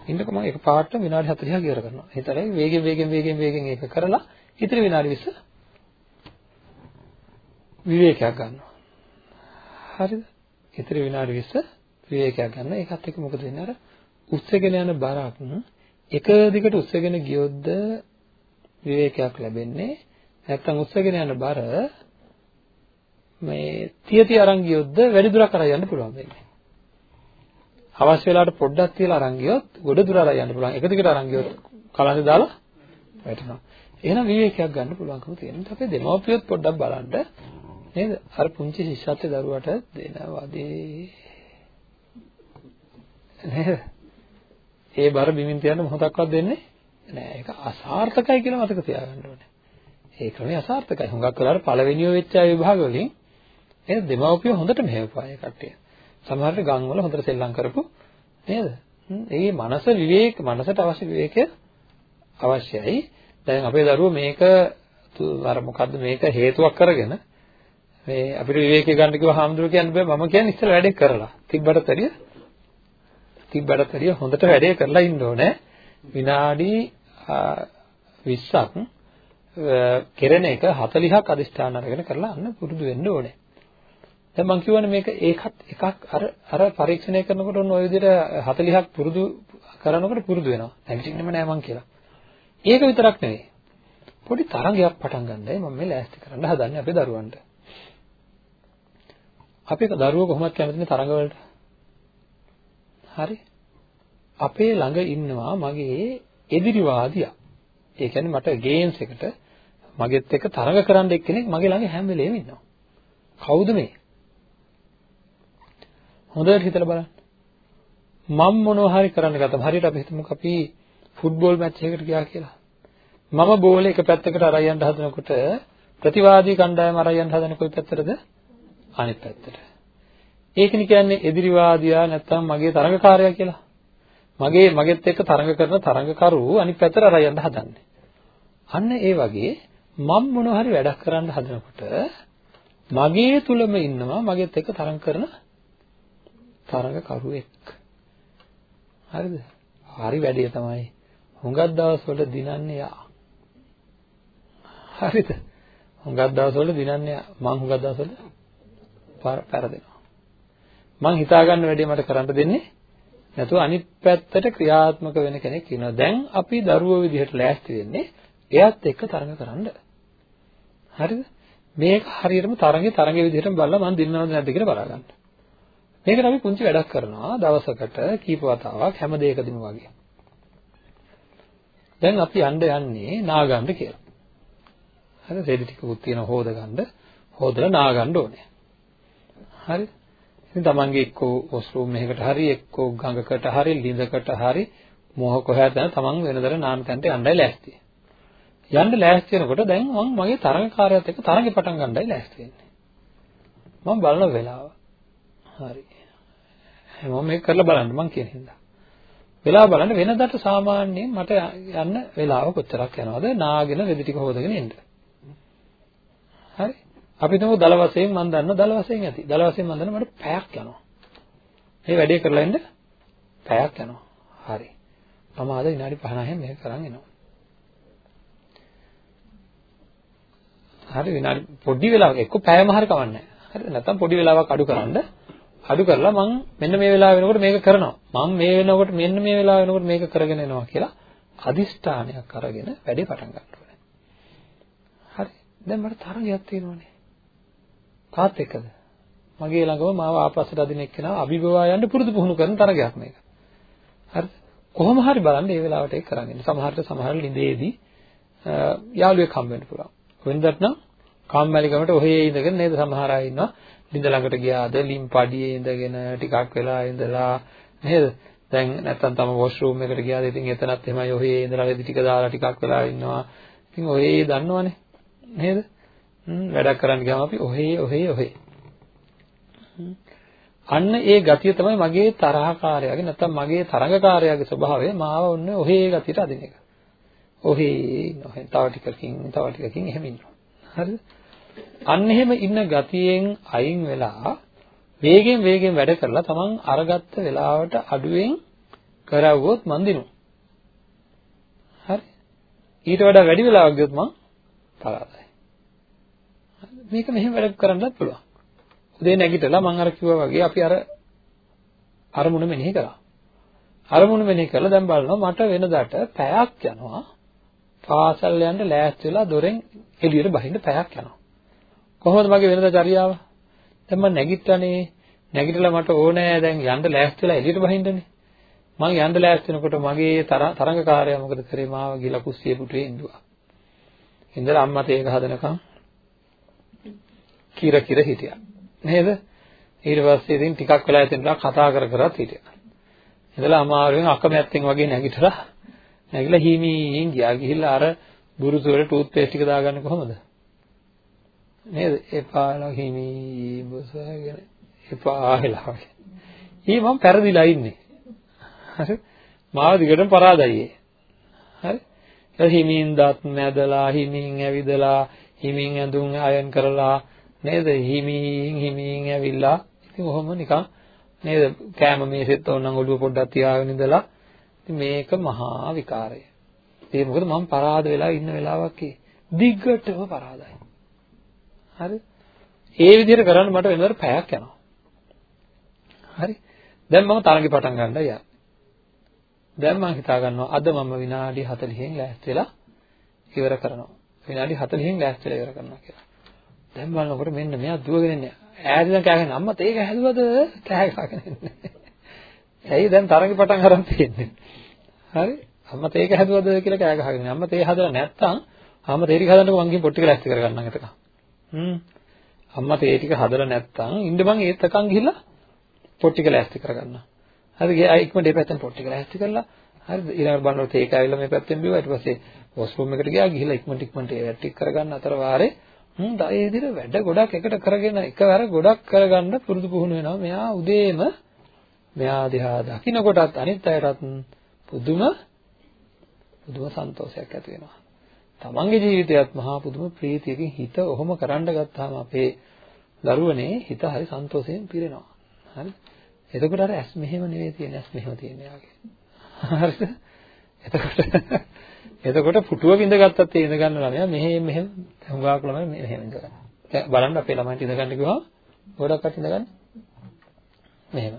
ඉන්නකො මම එක පාට විනාඩි 40ක් ඉවර කරනවා. හිතරයි වේගෙන් වේගෙන් වේගෙන් වේගෙන් ඒක කරලා ඉතිරි විනාඩි 20 විවේකයක් ගන්නවා. හරිද? ඉතිරි විනාඩි 20 විවේකයක් ගන්න. ඒකත් එක්ක මොකද වෙන්නේ? අර උස්සගෙන යන බරක් එක දිගට උස්සගෙන ගියොත්ද විවේකයක් ලැබෙන්නේ නැත්තම් උස්සගෙන යන බර මේ තියති අරන් ගියොත්ද වැඩි දුරක් අරන් යන්න පුළුවන් වෙන්නේ. අවශ්‍ය වෙලාවට පොඩ්ඩක් තියලා අරන් ගියොත් ගොඩ දුර අරන් යන්න පුළුවන්. එක දිගට අරන් ගියොත් කලන්තේ දාලා වැටෙනවා. එහෙනම් විවේකයක් ගන්න පුළුවන්කම තියෙනවා. අපේ දෙමව්පියොත් පොඩ්ඩක් බලන්න නේද? අර පුංචි ශිෂ්‍යත්වයේ දරුවට දෙනවදී නේද? ඒ බර බිමින් තියන්න මොහොතක්වත් දෙන්නේ නෑ. ඒක අසාර්ථකයි කියලා මතක තියාගන්න ඕනේ. ඒ ක්‍රමය අසාර්ථකයි. හුඟක් වෙලාවට පළවෙනිව වෙච්ච අය විභාග වලින් නේද? දෙමව්පිය හොඳට මෙහෙවපා ඒ කට්ටිය. සමහරට ගම් වල හොඳට සෙල්ලම් කරපු නේද? ඒ මනස විවේක මනසට අවශ්‍ය විවේකය අවශ්‍යයි. දැන් අපේ දරුවෝ මේක අර මොකද්ද මේක හේතුවක් කරගෙන මේ අපිට විවේකී ගන්න කිව්ව හාමුදුරුවෝ කියන්නේ බෑ මම කියන්නේ ඉස්සර වැඩේ කරලා තිබ්බට ඇරිය තිබ්බට ඇරිය හොඳට වැඩේ කරලා ඉන්න ඕනේ. විනාඩි 20ක් කෙරෙන එක 40ක් අදිස්ථාන අරගෙන කරලා අන්න පුරුදු වෙන්න ඕනේ. දැන් මම කියවනේ මේක ඒකත් එකක් අර අර පරීක්ෂණය කරනකොට ඔන්න ඔය විදිහට 40ක් පුරුදු කරනකොට පුරුදු වෙනවා. නැගිටින්නෙම නෑ මං කියලා. ඒක විතරක් නෙවෙයි. පොඩි තරංගයක් පටන් ගන්නයි මම මේ ලෑස්ති කරන්න හදන්නේ අපේ දරුවන්ට. අපේ දරුවෝ කොහොමද කැමතිනේ තරඟ වලට? හරි. අපේ ළඟ ඉන්නවා මගේ එදිරිවාදියා. ඒ කියන්නේ මට ගේම්ස් එකට මගෙත් එක්ක තරඟ කරන්න එක්කෙනෙක් මගේ ළඟ හැම වෙලේම ඉන්නවා. කවුද මේ? හොඳට හිතලා බලන්න. මම මොනවා හරි කරන්න ගත්තම හරියට අපි හිතමුකෝ අපි ෆුට්බෝල් මැච් එකකට ගියා කියලා. මම බෝලේ එක පැත්තකට අරයන් හදනකොට ප්‍රතිවාදී කණ්ඩායම අරයන් හදන කොයි පැත්තටද? අනිත් පැත්තට. ඒකනේ කියන්නේ එදිරිවාදියා නැත්තම් මගේ තරඟකාරයා කියලා. මගේ මගෙත් එක්ක තරඟ කරන තරඟකරු අනිත් පැත්තට අරයන් හදන්නේ. අන්න ඒ වගේ මම මොනවා හරි වැඩක් කරන්න හදනකොට මගේ තුලම ඉන්නවා මගෙත් එක්ක තරඟ කරන තරඟකරුවෙක්. හරිද? හරි වැඩේ තමයි. හුඟක් දවස්වල දිනන්නේ යා. හරිද? හුඟක් දවස්වල දිනන්නේ මං හුඟක් දවස්වල පෙරදෙනවා. මං හිතා ගන්න වැඩේ මට කරන්න දෙන්නේ නැතුව අනිත් පැත්තට ක්‍රියාත්මක වෙන කෙනෙක් ඉන්නවා. දැන් අපි දරුවෝ විදිහට ලෑස්ති වෙන්නේ එයත් එක්ක තරඟ කරන්න. හරිද? මේක හරියටම තරඟේ තරඟේ විදිහටම බලලා මම දිනනවද නැද්ද කියලා බලා ගන්න. මේකට අපි පුංචි වැඩක් කරනවා දවසකට කීප වතාවක් හැම දෙයකදීම වගේ. දැන් අපි යන්න යන්නේ නාගන්න කියලා. හරි රෙදි ටිකකුත් තියෙන හොද ගන්න හොදලා නාගන්න ඕනේ. හරි. ඉතින් තමන්ගේ එක්කෝ වොස්රූම් එකකට හරි එක්කෝ ගඟකට හරි ලිඳකට හරි මොහ කොහේ තන තමන් වෙනදර නාන තැනට යන්නයි ලෑස්ති. යන්න ලෑස්ති වෙනකොට දැන් මම මගේ තරඟකාරයත් එක්ක තරඟේ පටන් ගන්නයි ලෑස්ති වෙන්නේ. මම බලන වෙලාව. හරි. හැමෝම මේක කරලා බලන්න මං කියන හින්දා. වෙලාව බලන්න වෙනදාට සාමාන්‍යයෙන් මට යන්න වෙලාව කොච්චරක් යනවද නාගෙන රෙදි ටික හොදගෙන එන්න. හරි. අපි තුමු දල වශයෙන් මම දන්නවා දල වශයෙන් ඇති. දල වශයෙන් මම දන්නවා මට පැයක් යනවා. මේ වැඩේ කරලා ඉන්න පැයක් යනවා. හරි. මම අද විනාඩි 50න් මේක කරන් එනවා. හරි විනාඩි පොඩි වෙලාවක එක්ක පැයම හරි කවන්නේ නැහැ. හරි නැත්නම් පොඩි වෙලාවක් අඩු කරන්න අඩු කරලා මම මෙන්න මේ වෙලාව වෙනකොට මේක කරනවා. මම මේ වෙනකොට මෙන්න මේ වෙලාව වෙනකොට මේක කරගෙන යනවා කියලා අදිෂ්ඨානයක් අරගෙන වැඩේ පටන් ගන්න ඕනේ. හරි. දැන් මට තරගයක් තියෙනවානේ. කාත් එක්කද? මගේ ළඟම මාව ආපස්සට අදින එක්කෙනා අභිභවා යන්න පුරුදු පුහුණු කරන තරගයක් මේක. හරිද? කොහොම හරි බලන්න මේ වෙලාවට ඒක කරන්නේ. සමහරට සමහර ලිඳේදී යාළුවෙක් හම්බ වෙන්න පුළුවන්. වෙනදට නම් කම්මැලිකමට ඔහේ ඉඳගෙන නේද සමහර අය ඉන්නවා. ලිඳ ළඟට ගියාද ලිම් පඩියේ ඉඳගෙන ටිකක් වෙලා ඉඳලා නේද? දැන් නැත්තම් තම වොෂ්රූම් එකට ගියාද ඉතින් එතනත් එහෙමයි ඔහේ ඉඳලා රෙදි ටික දාලා ටිකක් වෙලා ඉන්නවා. ඉතින් ඔහේ දන්නවනේ නේද? වැඩක් කරන්න ගියාම අපි ඔහේ ඔහේ ඔහේ. අන්න ඒ ගතිය තමයි මගේ තරහකාරයාගේ නැත්තම් මගේ තරඟකාරයාගේ ස්වභාවය මාව ඔන්න ඔහේ ගතියට අදින එක. ඔහේ නොහෙන් තව ටිකකින් තව ටිකකින් එහෙම ඉන්නවා. හරිද? අන්න එහෙම ඉන්න ගතියෙන් අයින් වෙලා වේගෙන් වේගෙන් වැඩ කරලා තමන් අරගත්ත වෙලාවට අඩුවෙන් කරවුවොත් මන් දිනු. හරි. ඊට වඩා වැඩි වෙලාවක් ගියොත් මං පරාදයි. මේක මෙහෙම වැඩ කරන්නත් පුළුවන්. උදේ නැගිටලා මම අර කිව්වා වගේ අපි අර අරමුණ මෙනෙහි කරා. අරමුණ මෙනෙහි කරලා දැන් බලනවා මට වෙනදාට පැයක් යනවා. පාසල් යන්න ලෑස්ති වෙලා දොරෙන් එළියට බහින්න පැයක් යනවා. කොහොමද මගේ වෙනදා චර්යාව? දැන් මම නැගිට්ටනේ. නැගිටලා මට ඕනෑ දැන් යන්න ලෑස්ති වෙලා එළියට බහින්නනේ. මම යන්න ලෑස්ති වෙනකොට මගේ තරංගකාරයා මොකද කරේ මාව ගිහලා කුස්සියේ පුටුවේ ඉඳුවා. ඉඳලා අම්මා තේක හදනකම් කිර කිර හිටියා. නේද? ඊට පස්සේ ඉතින් ටිකක් වෙලා එතනලා කතා කර කරත් හිටියා. ඉඳලා අමාරුවෙන් අකමැත්තෙන් වගේ නැගිටලා නැගිලා හිමීන් ගියා. ගිහිල්ලා අර බුරුසුවල ටූත් පේස්ට් ටික දාගන්නේ කොහොමද? නේද? එපාලා හිමී බොසගෙන එපා වෙලා වගේ. ඊ මම පෙරදිලා ඉන්නේ. හරි? මාව දිගටම පරාදයියේ. හරි? ඒ හිමින් දත් මැදලා හිමින් ඇවිදලා හිමින් ඇඳුම් අයන් කරලා නේද? හිමින් හිමින් ඇවිල්ලා ඉතින් ඔහොම නිකන් නේද? කෑම මේසෙත් ඕනනම් ඔළුව පොඩ්ඩක් තියාගෙන ඉඳලා ඉතින් මේක මහා විකාරය. ඒ මොකද මම පරාද වෙලා ඉන්න වෙලාවක් දිග්ගටම පරාදයි. හරි? ඒ විදිහට කරන්න මට වෙනතර පැයක් යනවා. හරි? දැන් මම තරඟේ පටන් ගන්නයි යන්නේ. දැන් මම හිතා ගන්නවා අද මම විනාඩි 40න් ලෑස්ති වෙලා ඉවර කරනවා. විනාඩි 40න් ලෑස්ති වෙලා ඉවර කරනවා කියලා. දැන් බලනකොට මෙන්න මෙයා දුවගෙන එන්නේ. ඈතින් කෑගෙන අම්මා තේක හැදුවද කෑ ගහගෙන ඉන්නේ. ඇයි දැන් තරඟේ පටන් අරන් තියෙන්නේ. හරි අම්මා තේක හැදුවද කියලා කෑ ගහගෙන අම්මා තේ හදලා නැත්තම් අම්මා තේ ටික හදන්නකෝ මං ගිහින් පොට්ටි කියලා ඇස්ති කරගන්නම් එතක. හ්ම් අම්මා තේ ටික හදලා නැත්තම් ඉන්න මං ඒත් එකන් ගිහිල්ලා පොට්ටි කියලා ඇස්ති කරගන්නම්. හරි ඉක්මනට මේ පැත්තෙන් පොට්ටි කියලා ඇස්ති කරලා හරිද ඊළඟට බලනකොට තේක ඇවිල්ලා මේ පැත්තෙන් බිව්වා ඊට පස්සේ වොස්රූම් එකට ගියා ගිහිල්ලා ඉක්මනට ඉක්මනට ඒ ටික කරගන්න අතර වාරේ හ්ම් ඒ විදිහට වැඩ ගොඩක් එකට කරගෙන එකවර ගොඩක් කරගන්න පුරුදු පුහුණු වෙනවා මෙයා උදේම මෙයා දිහා දකින්න කොටත් අනිත් අයටත් පුදුම පුදුම සන්තෝෂයක් ඇති වෙනවා. තමන්ගේ ජීවිතයත් මහා පුදුම ප්‍රීතියකින් හිත ඔහොම කරන්න ගත්තාම අපේ දරුවනේ හිත හරි සන්තෝෂයෙන් පිරෙනවා. හරිද? එතකොට අර ඇස් මෙහෙම නෙවෙයි තියෙන්නේ ඇස් මෙහෙම තියෙන්නේ යාගේ. හරිද? එතකොට එතකොට පුටුව විඳගත්තත් ඒ ඉඳ ගන්න ළමයා මෙහෙම මෙහෙම හුඟාක් ළමයි මෙහෙම ඉඳ ගන්න. දැන් බලන්න අපේ ළමයින්ට ඉඳ ගන්න කිව්වම ගොඩක් කට ඉඳ ගන්න. මෙහෙම.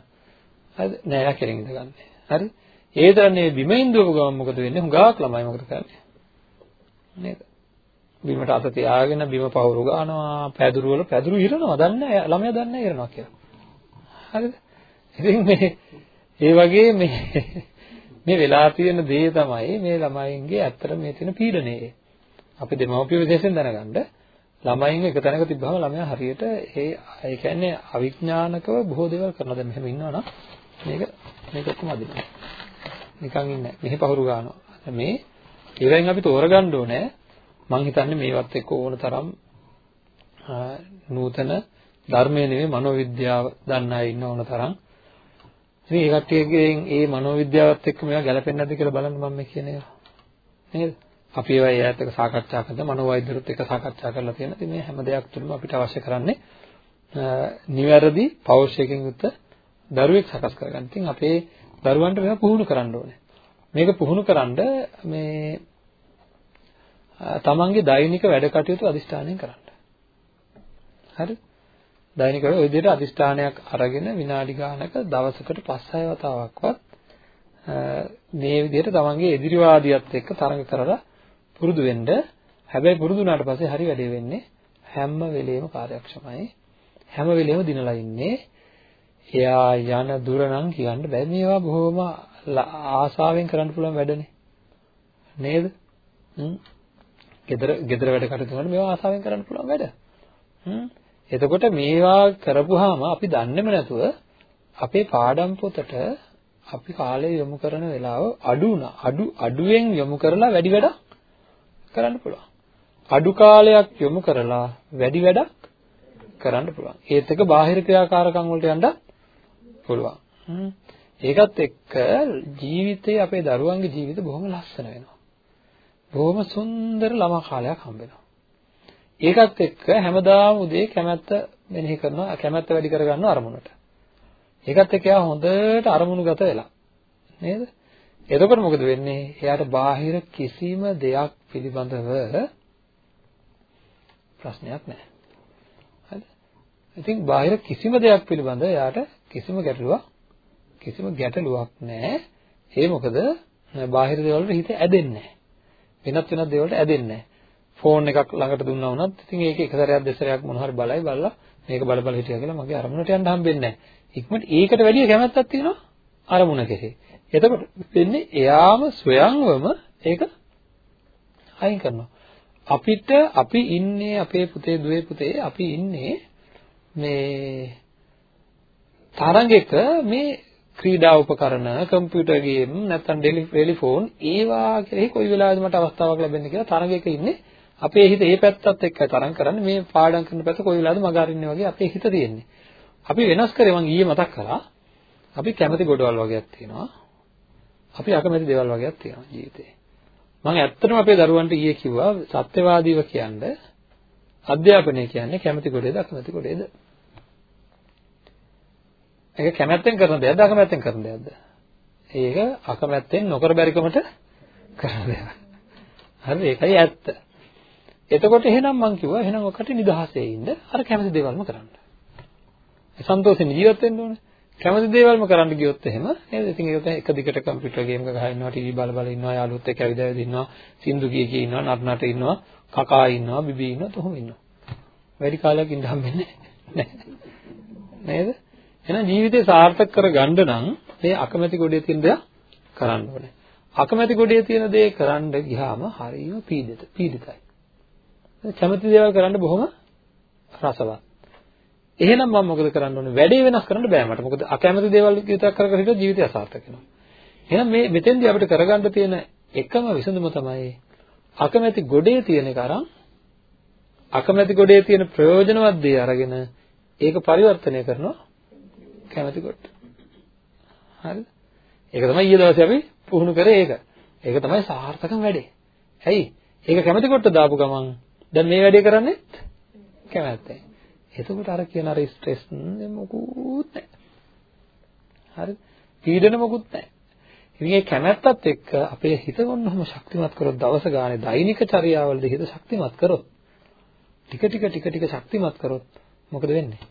හරිද? නෑ යා කෙලින් ඉඳ ගන්න. හරි? ඒ තරන්නේ බිම ඉඳුව ගමන් මොකද වෙන්නේ? හුඟාක් ළමයි මොකද කරන්නේ? නේද? බිමට අත තියාගෙන බිම පවුරු ගන්නවා, පැදුරු වල පැදුරු ඉරනවා. දන්නේ ළමයා දන්නේ ඉරනවා කියලා. හරිද? ඉතින් මේ ඒ වගේ මේ මේ වෙලා තියෙන දේ තමයි මේ ළමයින්ගේ ඇත්තට මේ තියෙන පීඩනය. අපි දෙමව්පිය විදේශෙන් දැනගන්න ළමයින් එක තැනක තිබ්බම ළමයා හරියට ඒ ඒ කියන්නේ අවිඥානිකව බොහෝ දේවල් කරනවා. දැන් මෙහෙම ඉන්නවනම් මේක මේක ඔක්කොම අදිනවා. නිකන් ඉන්නේ. මෙහි පහුරු ගන්නවා. මේ ඒවෙන් අපි තෝරගන්න ඕනේ. මං හිතන්නේ මේවත් එක්ක ඕන තරම් නූතන ධර්මයේ නෙවෙයි මනෝවිද්‍යාව දන්න අය ඉන්න ඕන තරම්. ඉතින් ඒ කට්ටියගෙන් ඒ මනෝවිද්‍යාවත් එක්ක මේවා ගැලපෙන්නේ නැද්ද කියලා බලන්න මම මේ කියන ඒවා. නේද? අපි ඒවා ඈත එක්ක සාකච්ඡා කරලා මනෝවෛද්‍යරුත් එක්ක සාකච්ඡා කරලා තියෙන. ඉතින් මේ හැම දෙයක් තුළම අපිට අවශ්‍ය කරන්නේ නිවැරදි පෞරුෂයකින් යුක්ත දරුවෙක් සකස් කරගන්න. ඉතින් අපේ දරුවන්ට මේවා පුහුණු කරන්න ඕනේ. මේක පුහුණු කරන්න මේ තමන්ගේ දෛනික වැඩ කටයුතු අදිෂ්ඨානයෙන් කරන්න. හරි? දෛනික ඔය විදිහට අදිෂ්ඨානයක් අරගෙන විනාඩි ගානක දවසකට 5-6 වතාවක්වත් මේ විදිහට තමන්ගේ එදිරිවාදියත් එක්ක තරඟ කරලා පුරුදු වෙන්න. හැබැයි පුරුදු වුණාට පස්සේ හරි වැඩේ වෙන්නේ හැම වෙලේම කාර්යක්ෂමයි. හැම වෙලේම දිනලා ඉන්නේ. එයා යන දුර නම් කියන්න බෑ මේවා බොහොම ආසාවෙන් කරන්න පුළුවන් වැඩනේ. නේද? හ්ම්. ගෙදර ගෙදර වැඩ කටයුතු කරන මේවා ආසාවෙන් කරන්න පුළුවන් වැඩ. හ්ම්. එතකොට මේවා කරපුවාම අපි දන්නේම නැතුව අපේ පාඩම් පොතට අපි කාලය යොමු කරන වෙලාව අඩු වුණා. අඩු අඩුවෙන් යොමු කරලා වැඩි වැඩක් කරන්න පුළුවන්. අඩු කාලයක් යොමු කරලා වැඩි වැඩක් කරන්න පුළුවන්. ඒත් එක බාහිර ක්‍රියාකාරකම් වලට යන්න පුළුවන්. ඒකත් එක්ක ජීවිතේ අපේ දරුවන්ගේ ජීවිත බොහොම ලස්සන වෙනවා. බොහොම සුන්දර ළමා කාලයක් හම්බ වෙනවා. ඒකත් එක්ක හැමදාම උදේ කැමැත්ත මෙනෙහි කරනවා කැමැත්ත වැඩි කරගන්නවා අරමුණට. ඒකත් එක්ක එයා හොඳට අරමුණුගත වෙලා. නේද? එතකොට මොකද වෙන්නේ? එයාට බාහිර කිසිම දෙයක් පිළිබඳව ප්‍රශ්නයක් නැහැ. හරිද? ඉතින් බාහිර කිසිම දෙයක් පිළිබඳව එයාට කිසිම ගැටලුවක් කිසිම ගැටලුවක් නැහැ. ඒ මොකද බාහිර දේවල් වලට හිත ඇදෙන්නේ නැහැ. වෙනත් වෙනත් දේවල්ට ඇදෙන්නේ නැහැ. ෆෝන් එකක් ළඟට දුන්නා වුණත් ඉතින් ඒක එක සැරයක් දෙසරයක් මොන හරි බලයි බලලා මේක බල බල හිටියා කියලා මගේ අරමුණට යන්න හම්බෙන්නේ නැහැ. ඉක්මනට ඒකට වැඩිය කැමැත්තක් තියෙනවා අරමුණ කෙරේ. එතකොට වෙන්නේ එයාම ස්වයංවම ඒක අයින් කරනවා. අපිට අපි ඉන්නේ අපේ පුතේ දුවේ පුතේ අපි ඉන්නේ මේ තරඟයක මේ ක්‍රීඩා උපකරණ, කම්පියුටර් ගේම්, නැත්නම් ටෙලිෆෝන් ඒවා කෙරෙහි කොයි වෙලාවෙද මට අවස්ථාවක් ලැබෙන්නේ කියලා තරඟයක ඉන්නේ. අපේ හිත ඒ පැත්තත් එක්ක තරඟ කරන්නේ මේ පාඩම් කරන පැත්ත කොයි වෙලාවද මග අරින්නේ වගේ අපේ හිත තියෙන්නේ. අපි වෙනස් කරේ මම ඊයේ මතක් කළා. අපි කැමති ගොඩවල් වගේක් තියෙනවා. අපි අකමැති දේවල් වගේක් තියෙනවා ජීවිතේ. මම ඇත්තටම අපේ දරුවන්ට ඊයේ කිව්වා සත්‍යවාදීව කියන්නේ අධ්‍යාපනය කියන්නේ කැමති ගොඩේද අකමැති ගොඩේද ඒක කැමැත්තෙන් කරන දෙයක්ද අකමැත්තෙන් කරන දෙයක්ද? ඒක අකමැත්තෙන් නොකර බැරිකමට කරන දෙයක්. හරි ඒකයි ඇත්ත. එතකොට එහෙනම් මං කිව්වා එහෙනම් ඔකට නිදහසේ ඉන්න අර කැමති දේවල්ම කරන්න. සන්තෝෂෙන් ජීවත් වෙන්න ඕනේ. කැමති දේවල්ම කරන්න ගියොත් එහෙම නේද? ඉතින් ඒක එක දිගට කම්පියුටර් ගේම් එක ගහලා ඉන්නවා, ටීවී බල බල ඉන්නවා, යාළුවොත් එක්ක ඇවිද ඇවිද ඉන්නවා, සින්දු කිය කිය ඉන්නවා, නටනට ඉන්නවා, කකා ඉන්නවා, බිබී ඉන්නවා, තොහොම ඉන්නවා. වැඩි කාලයක් ඉඳ හම්බෙන්නේ නැහැ. නේද? එහෙනම් ජීවිතේ සාර්ථක කරගන්න නම් මේ අකමැති ගොඩේ තියෙන දේ කරන්න ඕනේ. අකමැති ගොඩේ තියෙන දේ කරන්න ගියාම හරියම පීඩිත පීඩිතයි. කැමති දේවල් කරන්න බොහොම රසවත්. එහෙනම් මම මොකද කරන්න ඕනේ? වැඩේ වෙනස් කරන්න බෑ මට. මොකද අකමැති දේවල් විතර කර කර හිටියොත් ජීවිතය අසාර්ථක වෙනවා. එහෙනම් මේ මෙතෙන්දී අපිට කරගන්න තියෙන එකම විසඳුම තමයි අකමැති ගොඩේ තියෙන එක අරන් අකමැති ගොඩේ තියෙන ප්‍රයෝජනවත් දේ අරගෙන ඒක පරිවර්තනය කරනවා කැමැති කොට. හරිද? ඒක තමයි ඊයේ දවසේ අපි පුහුණු කරේ ඒක. ඒක තමයි සාර්ථකම වැඩේ. ඇයි? ඒක කැමැති කොට දාපු ගමන් දැන් මේ වැඩේ කරන්නේත් කැමැත්තෙන්. එතකොට අර කියන අර ස්ට්‍රෙස් මොකුත් නැහැ. හරිද? පීඩන මොකුත් නැහැ. ඉතින් ඒ කැමැත්තත් එක්ක අපේ හිත වොන්නම ශක්තිමත් කරොත් දවස ගානේ දෛනික චර්යාවලදී හිත ශක්තිමත් කරොත් ටික ටික ටික ටික ශක්තිමත් කරොත් මොකද වෙන්නේ?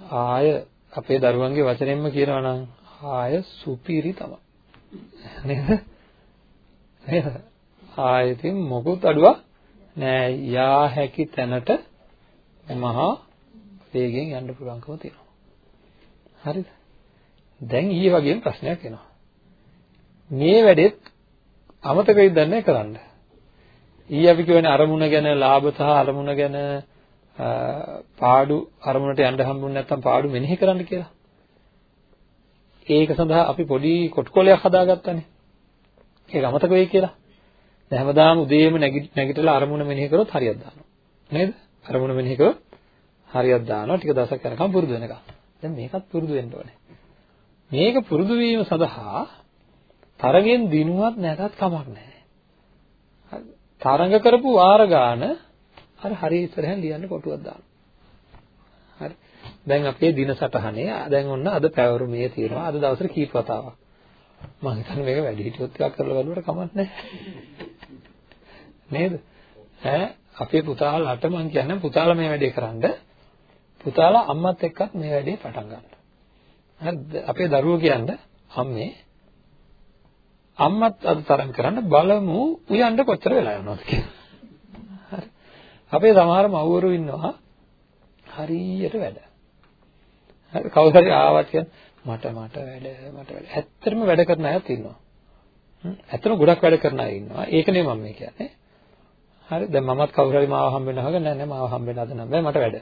ආය අපේ දරුවන්ගේ වචනෙන්ම කියනවා නම් ආය සුපිරි තමයි. නේද? නේද? ආයෙතින් මොකුත් අඩුවක් නෑ යා හැකි තැනට මහා වේගෙන් යන්න පුළුවන්කම තියෙනවා. හරිද? දැන් ඊයේ වගේම ප්‍රශ්නයක් එනවා. මේ වැඩෙත් අමතක වෙයිද නැහැ කරන්න. ඊයේ අපි කියවනේ අරමුණ ගැන, ලාභ සහ අරමුණ ගැන පාඩු අරමුණට යන්න හම්බුනේ නැත්නම් පාඩු මෙනෙහි කරන්න කියලා. ඒක සඳහා අපි පොඩි කොට්කොලයක් හදාගත්තානේ. ඒක අමතක වෙයි කියලා. දැන් හැමදාම උදේම නැගිටලා අරමුණ මෙනෙහි කරොත් හරියක් දානවා. නේද? අරමුණ මෙනෙහි කරොත් හරියක් දානවා. ටික දවසක් යනකම් පුරුදු වෙනකම්. දැන් මේකත් පුරුදු වෙන්න ඕනේ. මේක පුරුදු වීම සඳහා තරගෙන් දිනුවත් නැතත් කමක් නැහැ. තරඟ කරපු වාර ගාන අර හරි ඉස්සරහෙන් ලියන්න කොටුවක් දාන්න. හරි. දැන් අපේ දින සටහනේ දැන් ඔන්න අද පැවරුමේ තියෙනවා. අද දවසට කීප වතාවක්. මම හිතන්නේ මේක වැඩි හිටියොත් ටිකක් කරලා බලුවට කමක් නැහැ. නේද? ඈ අපේ පුතාලාට මම කියන්නේ පුතාලා මේ වැඩේ කරන්න පුතාලා අම්මත් එක්කත් මේ වැඩේ පටන් ගන්න. හරිද? අපේ දරුවෝ කියන්නේ අම්මේ අම්මත් අද තරම් කරන්න බලමු උයන්ඩ කොච්චර වෙලා යනවද කියලා. හරි. අපේ සමහර මව්වරු ඉන්නවා හරියට වැඩ. හරි කවුරු හරි ආවත් කියන්නේ මට මට වැඩ මට වැඩ. ඇත්තටම වැඩ කරන අයත් ඉන්නවා. ඇත්තටම ගොඩක් වැඩ කරන අය ඉන්නවා. ඒකනේ මම මේ කියන්නේ. හරි දැන් මමත් කවුරු හරි මාව හම්බ වෙනවා නෑ නෑ මාව හම්බ වෙන්න අද නම් බෑ මට වැඩ.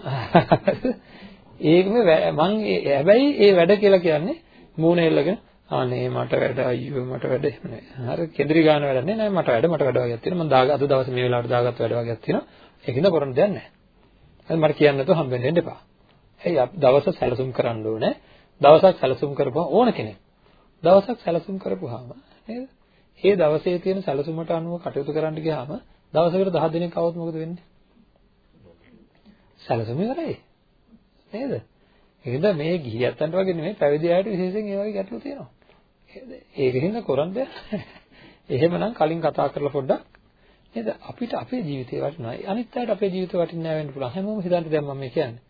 ඒකම මං හැබැයි ඒ වැඩ කියලා කියන්නේ මූණ එල්ලගෙන අනේ මට වැඩ අයියෝ මට වැඩ එහෙම නෑ. හරි කෙඳිරි ගන්න වැඩ නෑ නෑ මට වැඩ මට වැඩ වගේක් තියෙනවා. මම දාග අද දවසේ මේ වෙලාවට දාගත්ත වැඩ වගේක් තියෙනවා. ඒකින්ද කරන්න දෙයක් නෑ. හරි මට කියන්න නැතුව හම්බ වෙන්න එන්න එපා. එයි දවස සැලසුම් කරන්න ඕනේ. දවසක් සැලසුම් කරපුවා ඕන කෙනෙක්. දවසක් සැලසුම් කරපුවාම නේද? ඒ දවසේ තියෙන සැලසුමට අනුව කටයුතු කරන්න ගියාම දවසකට 10 දිනක් આવොත් මොකද වෙන්නේ? සැලසුම ඉවරයි. නේද? ඒකද මේ ගිහියන්ට වගේ නෙමෙයි පැවිදි අයට විශේෂයෙන් ඒ වගේ ගැටලු තියෙනවා. ඒකෙන්ද කරන්නේ එහෙමනම් කලින් කතා කරලා පොඩ්ඩක් නේද අපිට අපේ ජීවිතේ වටිනවා. අනිත් අයට අපේ ජීවිතේ වටින්නේ නැහැ වෙන්න පුළුවන්. හැමෝම හිතන්න දැන් මම මේ කියන්නේ.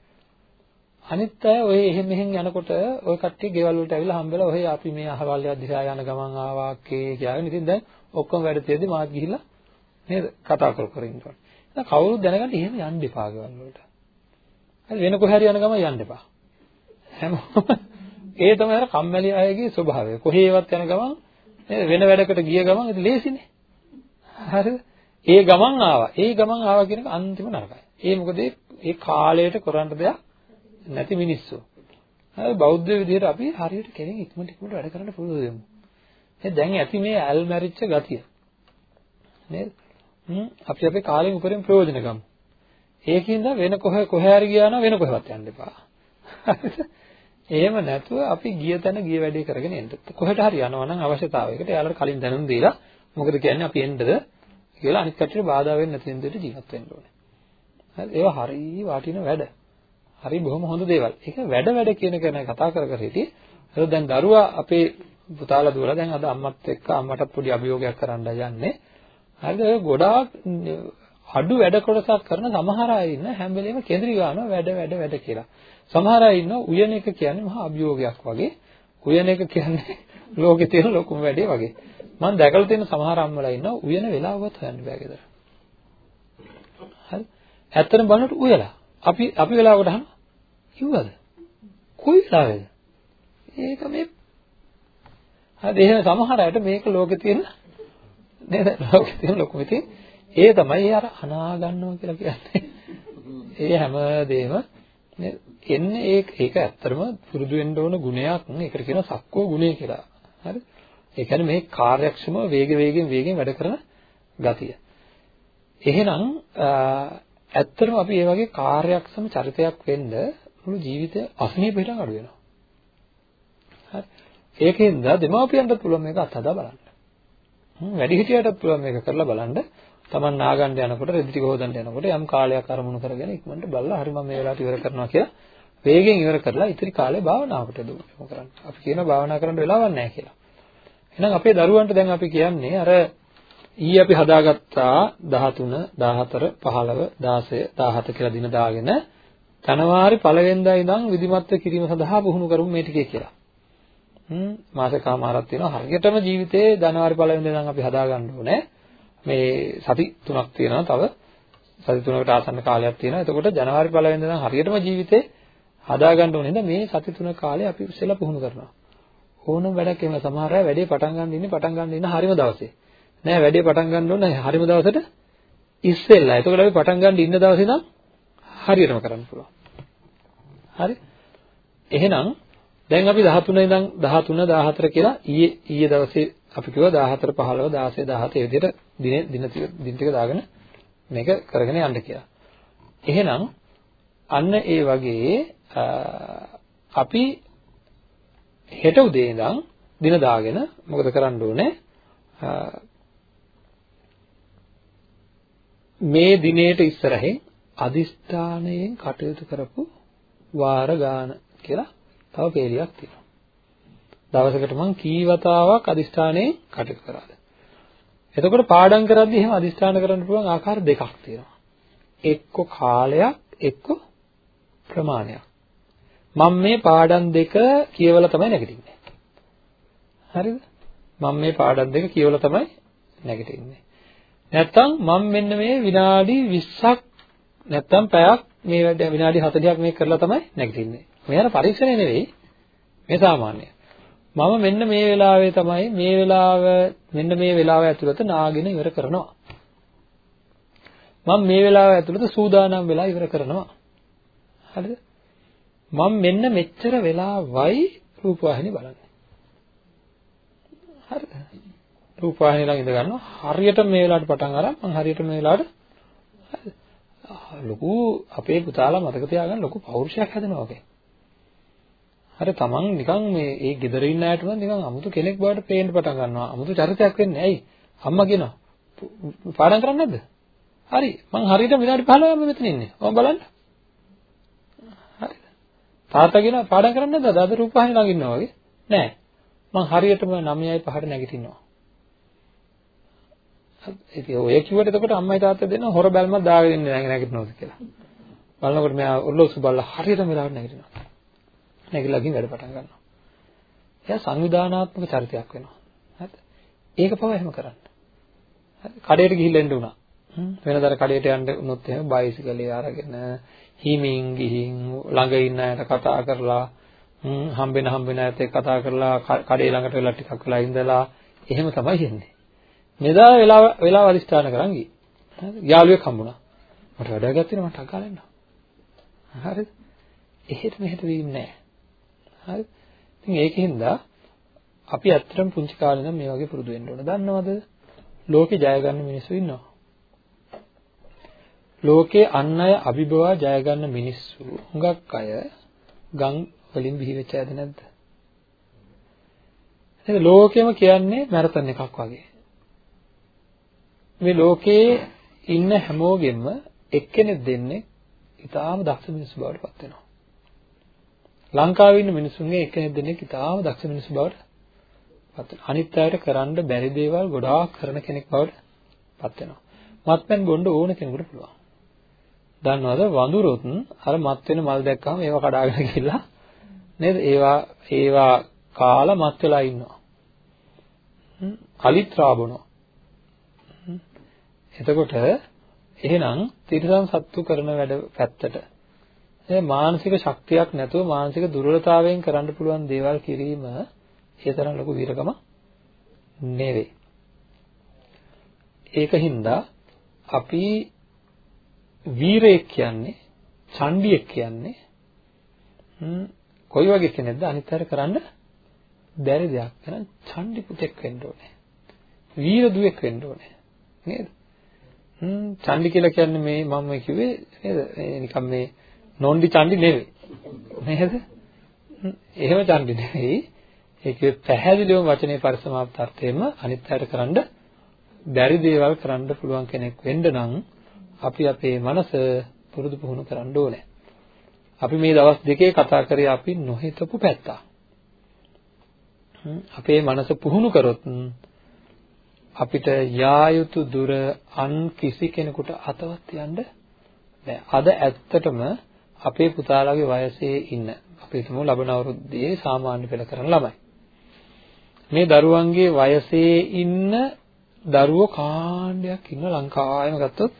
අනිත් අය ඔය එහෙම මෙහෙන් යනකොට ඔය කට්ටිය ගෙවල් වලට ඇවිල්ලා හම්බෙලා ඔහේ අපි මේ අහවල් දිහා යන ගමන් ආවා කේ කියලාගෙන ඉතින් දැන් ඔක්කොම වැඩ තියෙද්දි මාත් ගිහිල්ලා නේද කතා කර කර ඉන්නවා. දැන් කවුරුත් දැනගන්න එහෙම යන්න එපා ගෙවල් වලට. හරි වෙන කොහේ හරි යන ගමන් යන්න එපා. හැමෝම ඒ තමයි අර කම්මැලි අයගේ ස්වභාවය. කොහේවත් යන ගමන් නේද වෙන වැඩකට ගිය ගමන් ඒක ලේසිනේ. හරිද? ඒ ගමන් ආවා. ඒ ගමන් ආවා කියන එක අන්තිම නරකයි. ඒ මොකද ඒ කාලයට කරන්න දෙයක් නැති මිනිස්සු. හරි බෞද්ධ විදිහට අපි හරියට කෙනෙක් ඉක්මනට ඉක්මනට වැඩ කරන්න පුළුවන් දෙමු. ඒ දැන් ඇති මේ ඇල් මැරිච්ච ගතිය. නේද? හ්ම් අපි අපේ කාලෙන් උපරිම ප්‍රයෝජන ගමු. ඒකින්ද වෙන කොහේ කොහේ හරි ගියා නම් වෙන කොහෙවත් යන්න එපා. එහෙම නැතුව අපි ගිය තැන ගිය වැඩේ කරගෙන එන්න. කොහෙට හරි යනවා නම් අවශ්‍යතාවයකට එයාලට කලින් දැනුම් දීලා මොකද කියන්නේ අපි එන්නද කියලා අනිත් කට්ටියට බාධා වෙන්නේ නැති විදිහට ජීවත් වෙන්න ඕනේ. හරි ඒවා හරි වටින වැඩ. හරි බොහොම හොඳ දේවල්. ඒක වැඩ වැඩ කියන එක නෑ කතා කර කර හිටියේ. ඒක දැන් දරුවා අපේ පුතාලා දුවලා දැන් අද අම්මත් එක්ක අම්මටත් පොඩි අභියෝගයක් කරන්න යන්නේ. හරිද? ඔය ගොඩාක් අඩු වැඩ කොටසක් කරන සමහර අය ඉන්න හැම වෙලෙම කේන්ද්‍රී ගන්නවා වැඩ වැඩ වැඩ කියලා. සමහර අය ඉන්නවා උයන එක කියන්නේ මහා අභියෝගයක් වගේ. උයන එක කියන්නේ ලෝකේ තියෙන ලොකුම වැඩේ වගේ. මම දැකලා තියෙන සමහර අම්මලා ඉන්නවා උයන වෙලාවවත් හොයන්න බෑ ගෙදර. හරි? ඇත්තටම බලනකොට උයලා අපි අපි වෙලාවකට අහන කිව්වද? කොයි වෙලාවේද? ඒක මේ හරි එහෙනම් සමහර අයට මේක ලෝකේ තියෙන නේද? ලෝකේ තියෙන ලොකුම ඉතින් ඒ තමයි අර අනා ගන්නවා කියලා කියන්නේ. ඒ හැමදේම එන්නේ ඒක ඒක ඇත්තටම පුරුදු වෙන්න ඕන ගුණයක්. ඒකට කියනවා සක්කෝ ගුණය කියලා. හරි? ඒ කියන්නේ මේ කාර්යක්ෂම වේග වේගෙන් වේගෙන් වැඩ කරන ගතිය. එහෙනම් ඇත්තටම අපි මේ වගේ කාර්යක්ෂම චරිතයක් වෙන්න මුළු ජීවිතය අසනීපෙට අඩු වෙනවා. හරි. ඒකෙන්ද දෙමාපියන්ට පුළුවන් මේක අත්හදා බලන්න. වැඩිහිටියටත් පුළුවන් මේක කරලා බලන්න. Taman නාගන්න යනකොට රෙදි ටික හොදන්න යනකොට යම් කාලයක් අරමුණු කරගෙන ඉක්මනට බලලා හරි මම මේ වෙලාවට ඉවර කරනවා කියලා වේගෙන් ඉවර කරලා ඉතිරි කාලේ භාවනාවට යොමු කරන්න. අපි කියනවා භාවනා කරන්න වෙලාවක් නැහැ කියලා. එහෙනම් අපේ දරුවන්ට දැන් අපි කියන්නේ අර ඊ අපි හදාගත්තා 13 14 15 16 17 කියලා දින දාගෙන ජනවාරි පළවෙනිදා ඉඳන් විධිමත්ව කිරීම සඳහා පුහුණු කරමු මේ ටිකේ කියලා. හ්ම් මාසෙකමාරක් තියෙනවා හරියටම ජීවිතේ ජනවාරි පළවෙනිදා ඉඳන් අපි හදාගන්න ඕනේ. මේ සති තුනක් තියෙනවා තව සති තුනකට ආසන්න කාලයක් තියෙනවා. එතකොට ජනවාරි පළවෙනිදා ඉඳන් හරියටම ජීවිතේ හදාගන්න ඕනේ නේද මේ සති තුන කාලේ අපි ඉස්සෙල්ලා පුහුණු කරනවා. ඕනම වැඩක් එහෙම සමහර අය වැඩේ පටන් ගන්න ඉන්නේ පටන් ගන්න ඉන්න හරිම දවසේ. නෑ වැඩේ පටන් ගන්න ඕන හරිම දවසට ඉස්සෙල්ලා. එතකොට අපි පටන් ගන්න ඉන්න දවසේ නම් හරියටම කරන්න පුළුවන්. හරි? එහෙනම් දැන් අපි 13 ඉඳන් 13 14 කියලා ඊයේ ඊයේ දවසේ අපි කිව්වා 14 15 16 17 ඒ විදිහට දින දින දින ටික දාගෙන මේක කරගෙන යන්න කියලා. එහෙනම් අන්න ඒ වගේ අපි හෙට උදේ ඉඳන් දින දාගෙන මොකද කරන්න ඕනේ මේ දිනේට ඉස්සරහින් අදිස්ථානයෙන් කටයුතු කරපු වාර ගාන කියලා තව පේලියක් තියෙනවා. දවසකට මං කී වතාවක් අදිස්ථානයෙන් කටයුතු කරාද? එතකොට පාඩම් කරද්දී එහෙම අදිස්ථාන කරන්න පුළුවන් ආකාර දෙකක් තියෙනවා. එක්ක කාලයක් එක්ක ප්‍රමාණයක්. මම මේ පාඩම් දෙක කියවලා තමයි නැගිටින්නේ. හරිද? මම මේ පාඩම් දෙක කියවලා තමයි නැගිටින්නේ. නැත්තම් මම මෙන්න මේ විනාඩි 20ක් නැත්තම් පැයක් මේ වැඩ විනාඩි 40ක් මේක කරලා තමයි නැගිටින්නේ. මේ අර පරීක්ෂණය නෙවෙයි. මේ සාමාන්‍ය. මම මෙන්න මේ වෙලාවේ තමයි මේ වෙලාව මෙන්න මේ වෙලාව ඇතුළත නාගෙන ඉවර කරනවා. මම මේ වෙලාව ඇතුළත සූදානම් වෙලා ඉවර කරනවා. හරිද? මම මෙන්න මෙච්චර වෙලාවයි රූපවාහිනිය බලන්නේ. හරිද? රූපවාහිනිය ළඟ ඉඳ ගන්නවා. හරියට මේ වෙලාවට පටන් අරන් මම හරියට මේ වෙලාවට ලොකු අපේ පුතාලා මතක තියාගන්න ලොකු පෞරුෂයක් හැදෙනවා වගේ. හරි තමන් නිකන් මේ ඒ ගෙදර ඉන්න අයට නම් නිකන් අමුතු කෙනෙක් බවට පේන්න පටන් ගන්නවා. අමුතු චරිතයක් වෙන්නේ. ඇයි? අම්මා කියනවා. පාඩම් කරන්නේ නැද්ද? හරි. මං හරියට විනාඩි 15ක් මෙතන ඉන්නේ. ඔබ බලන්න. හරිද? තාත්තා කියනවා පාඩම් කරන්නේ නැද්ද? අද රූපවාහිනිය ළඟ ඉන්නවා වගේ. නෑ. මං හරියටම 9යි 5ට නැගිටිනවා. ඉතින් ඔය කිව්වට එතකොට අම්මයි තාත්තයි දෙන්න හොර බැල්මක් දාගෙන ඉන්නේ නැගිටිනවද කියලා. බලනකොට මෙයා ඔල්ලෝසු බලලා හරියටම වෙලාවට නැගිටිනවා. නැගිලා ගිහින් වැඩ පටන් ගන්නවා. එයා සංවිධානාත්මක චරිතයක් වෙනවා. හරිද? ඒක පව එහෙම කරන්න. හරි. කඩේට ගිහිල්ලා එන්න උනා. වෙනදර කඩේට යන්න උනොත් එහෙම බයිසිකලේ අරගෙන හිමින් ගිහින් ළඟ ඉන්න අයට කතා කරලා හම්බෙන හම්බෙන අයත් එක්ක කතා කරලා කඩේ ළඟට වෙලා ටිකක් වෙලා ඉඳලා එහෙම තමයි යන්නේ. මෙදා වෙලාව වෙලාව අදිස්ථාන කරන් ගියේ. හරි. යාළුවෙක් හම්බුණා. මට වැඩක් ගත්තේ මට අකාල එන්න. හරිද? එහෙට මෙහෙට වීම නැහැ. හරි. ඉතින් ඒකෙන්ද අපි ඇත්තටම පුංචි කාලේ ඉඳන් මේ වගේ පුරුදු වෙන්න ඕන. දන්නවද? ලෝකේ ජය ගන්න මිනිස්සු ඉන්නවා. ලෝකේ අන් අය අභිබවා ජය ගන්න මිනිස්සු හුඟක් අය ගම් වලින් බිහි වෙච්ච අයද නැද්ද? ඒක ලෝකෙම කියන්නේ මැරතන් එකක් වගේ. මේ ලෝකේ ඉන්න හැමෝගෙම එක්කෙනෙක් දෙන්නේ ඊටාම දක්ෂ මිනිස්සු බවට පත් වෙනවා. ලංකාවේ ඉන්න මිනිස්සුන්ගේ එක්කෙනෙක් දෙනෙක් ඉතාම දක්ෂ මිනිස්සු බවට පත් වෙනවා. අනිත් අයට කරන්න බැරි දේවල් ගොඩාක් කරන කෙනෙක් බවට පත් වෙනවා. මත්පැන් බොන්න ඕන කෙනෙකුට පුළුවන්. දන්නවද වඳුරොත් අර මත් වෙන මල් දැක්කම ඒවා කඩාගෙන ගිහිල්ලා නේද? ඒවා ඒවා කාලා මත් වෙලා ඉන්නවා. අලිත් රාබනවා. එතකොට එහෙනම් තිරසන් සත්තු කරන වැඩ පැත්තට මේ මානසික ශක්තියක් නැතුව මානසික දුර්වලතාවයෙන් කරන්න පුළුවන් දේවල් කිරීම ඒ තරම් ලොකු වීරකම නෙවෙයි. ඒකින්ද අපි වීරයෙක් කියන්නේ චණ්ඩියෙක් කියන්නේ කොයි වගේ කෙනෙක්ද අනිත් අය කරන්න බැරි දෙයක්. එහෙනම් චණ්ඩි පුතෙක් වෙන්න ඕනේ. වීර දුවෙක් වෙන්න ඕනේ. නේද? හ්ම් චණ්ඩි කියලා කියන්නේ මේ මම කිව්වේ නේද? නිකන් මේ නොන්ඩි චණ්ඩි නෙවෙයි. නේද? එහෙම චණ්ඩි නෙවෙයි. ඒකේ පැහැදිලිවම වචනේ පරිසමාප්ත අර්ථයෙන්ම අනිත් අයට කරන්න බැරි දේවල් කරන්න පුළුවන් කෙනෙක් වෙන්න නම් අපි අපේ මනස පුරුදු පුහුණු කරන්න ඕනේ. අපි මේ දවස් දෙකේ කතා කරේ අපි නොහිතපු පැත්ත. අපේ මනස පුහුණු කරොත් අපිට යා යුතු දුර අන් කිසි කෙනෙකුට අතවත් යන්න බෑ. අද ඇත්තටම අපේ පුතාලාගේ වයසේ ඉන්න අපි හිතමු ලබන අවුරුද්දේ සාමාන්‍ය පෙළ කරන ළමයි. මේ දරුවන්ගේ වයසේ ඉන්න දරුවෝ කාණ්ඩයක් ඉන්න ලංකාවෙම ගත්තොත්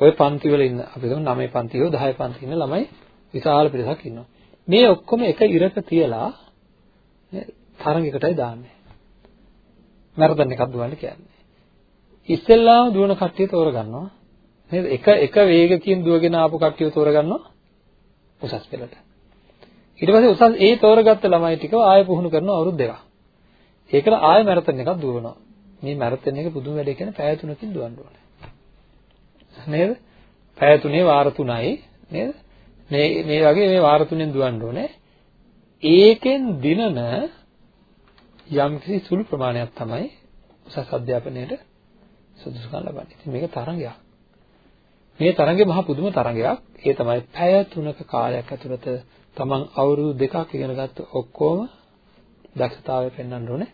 ওই පන්ති වල ඉන්න අපි හිතමු 9 පන්ති හෝ 10 පන්ති ඉන්න ළමයි විශාල පිරිසක් ඉන්නවා. මේ ඔක්කොම එක ඉරක තියලා තරඟයකටයි දාන්නේ. මැරතන් එකක් දුවන්න කියන්නේ. ඉස්සෙල්ලාම දුවන කට්ටිය තෝරගන්නවා. නේද? එක එක වේගකින් දුවගෙන ආපු කට්ටිය තෝරගන්නවා උසස් පෙළට. ඊට පස්සේ උසස් ඒ තෝරගත්ත ළමයි ටිකව ආයෙ පුහුණු කරනවා අවුරුදු දෙකක්. ඒකට ආයෙ මැරතන් එකක් දුවනවා. මේ මැරතන් එක පුදුම වැඩේ කියන්නේ පැය තුනකින් දුවන්න ඕනේ. නේද? පැය තුනේ වාර තුනයි නේද? මේ මේ වගේ මේ වාර තුනෙන් දුවන්න ඕනේ. ඒකෙන් දිනන යම්කිසි සුළු ප්‍රමාණයක් තමයි උසස් අධ්‍යාපනයට සුදුසුකම් ලබන්නේ. ඉතින් මේක තරංගයක්. මේ තරංගේ මහා පුදුම තරංගයක්. ඒ තමයි පැය 3ක කාලයක් ඇතුළත තමන් අවුරුදු දෙකක් ඉගෙන ගත්ත ඔක්කොම දක්ෂතාවය පෙන්වන්න ඕනේ.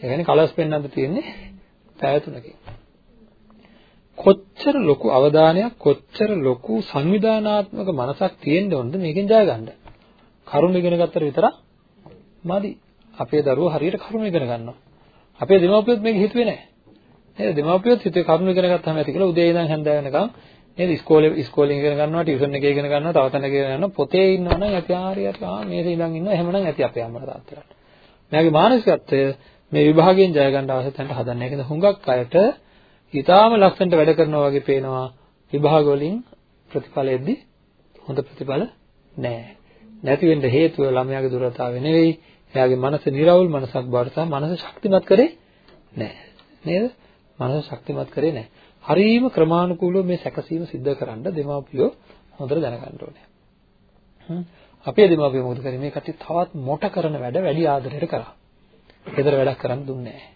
ඒ කියන්නේ කලර්ස් පෙන්වන්න තියෙන්නේ පැය 3කින්. කොච්චර ලොකු අවධානයක් කොච්චර ලොකු සංවිධානාත්මක මනසක් තියෙන්න ඕනද මේකෙන් ජය ගන්න. කරුණ ඉගෙන ගත්තට විතරක් මදි. අපේ දරුවෝ හරියට කරුණ ඉගෙන ගන්නවා. අපේ දෙමව්පියොත් මේක හිතුවේ නැහැ. නේද? දෙමව්පියොත් හිතුවේ කරුණ ඉගෙන ගත්තාම ඇති කියලා උදේ ඉඳන් හැන්ද වෙනකම් නේද? ඉස්කෝලේ ඉස්කෝලේ ඉගෙන ගන්නවා, ටියුෂන් එකේ ඉගෙන ගන්නවා, තව තැනක ඉගෙන ගන්නවා. පොතේ ඉන්නවනම් ඇති හරියට ආ මේකේ ඉඳන් ඉන්නවා. එහෙමනම් ඇති අපේ අම්මලා තාත්තලාට. මෙයාගේ මානසිකත්වය මේ විභාගයෙන් ජය ගන්න අවශ්‍ය තැනට හදන්න. ඒකද හුඟක් අයට ඊටාම ලස්සනට වැඩ කරනවා වගේ පේනවා විභාග වලින් ප්‍රතිඵලෙද්දි හොඳ ප්‍රතිඵල නැහැ. නැති වෙන්න හේතුව ළමයාගේ දුරතාවය නෙවෙයි. එයාගේ මනස නිර්වුල් මනසක් බවට සහ මනස ශක්තිමත් කරේ නැහැ. නේද? මනස ශක්තිමත් කරේ නැහැ. හරීම ක්‍රමානුකූලව මේ සැකසීම සිද්ධ කරන්න දෙමාපියෝ හොඳට දැනගන්න ඕනේ. අපේ දෙමාපියෝ මොකද කරේ මේ කට්ටිය තවත් මොට කරන වැඩ වැඩි ආදරයට කරා. ගෙදර වැඩක් කරන්න දුන්නේ නැහැ.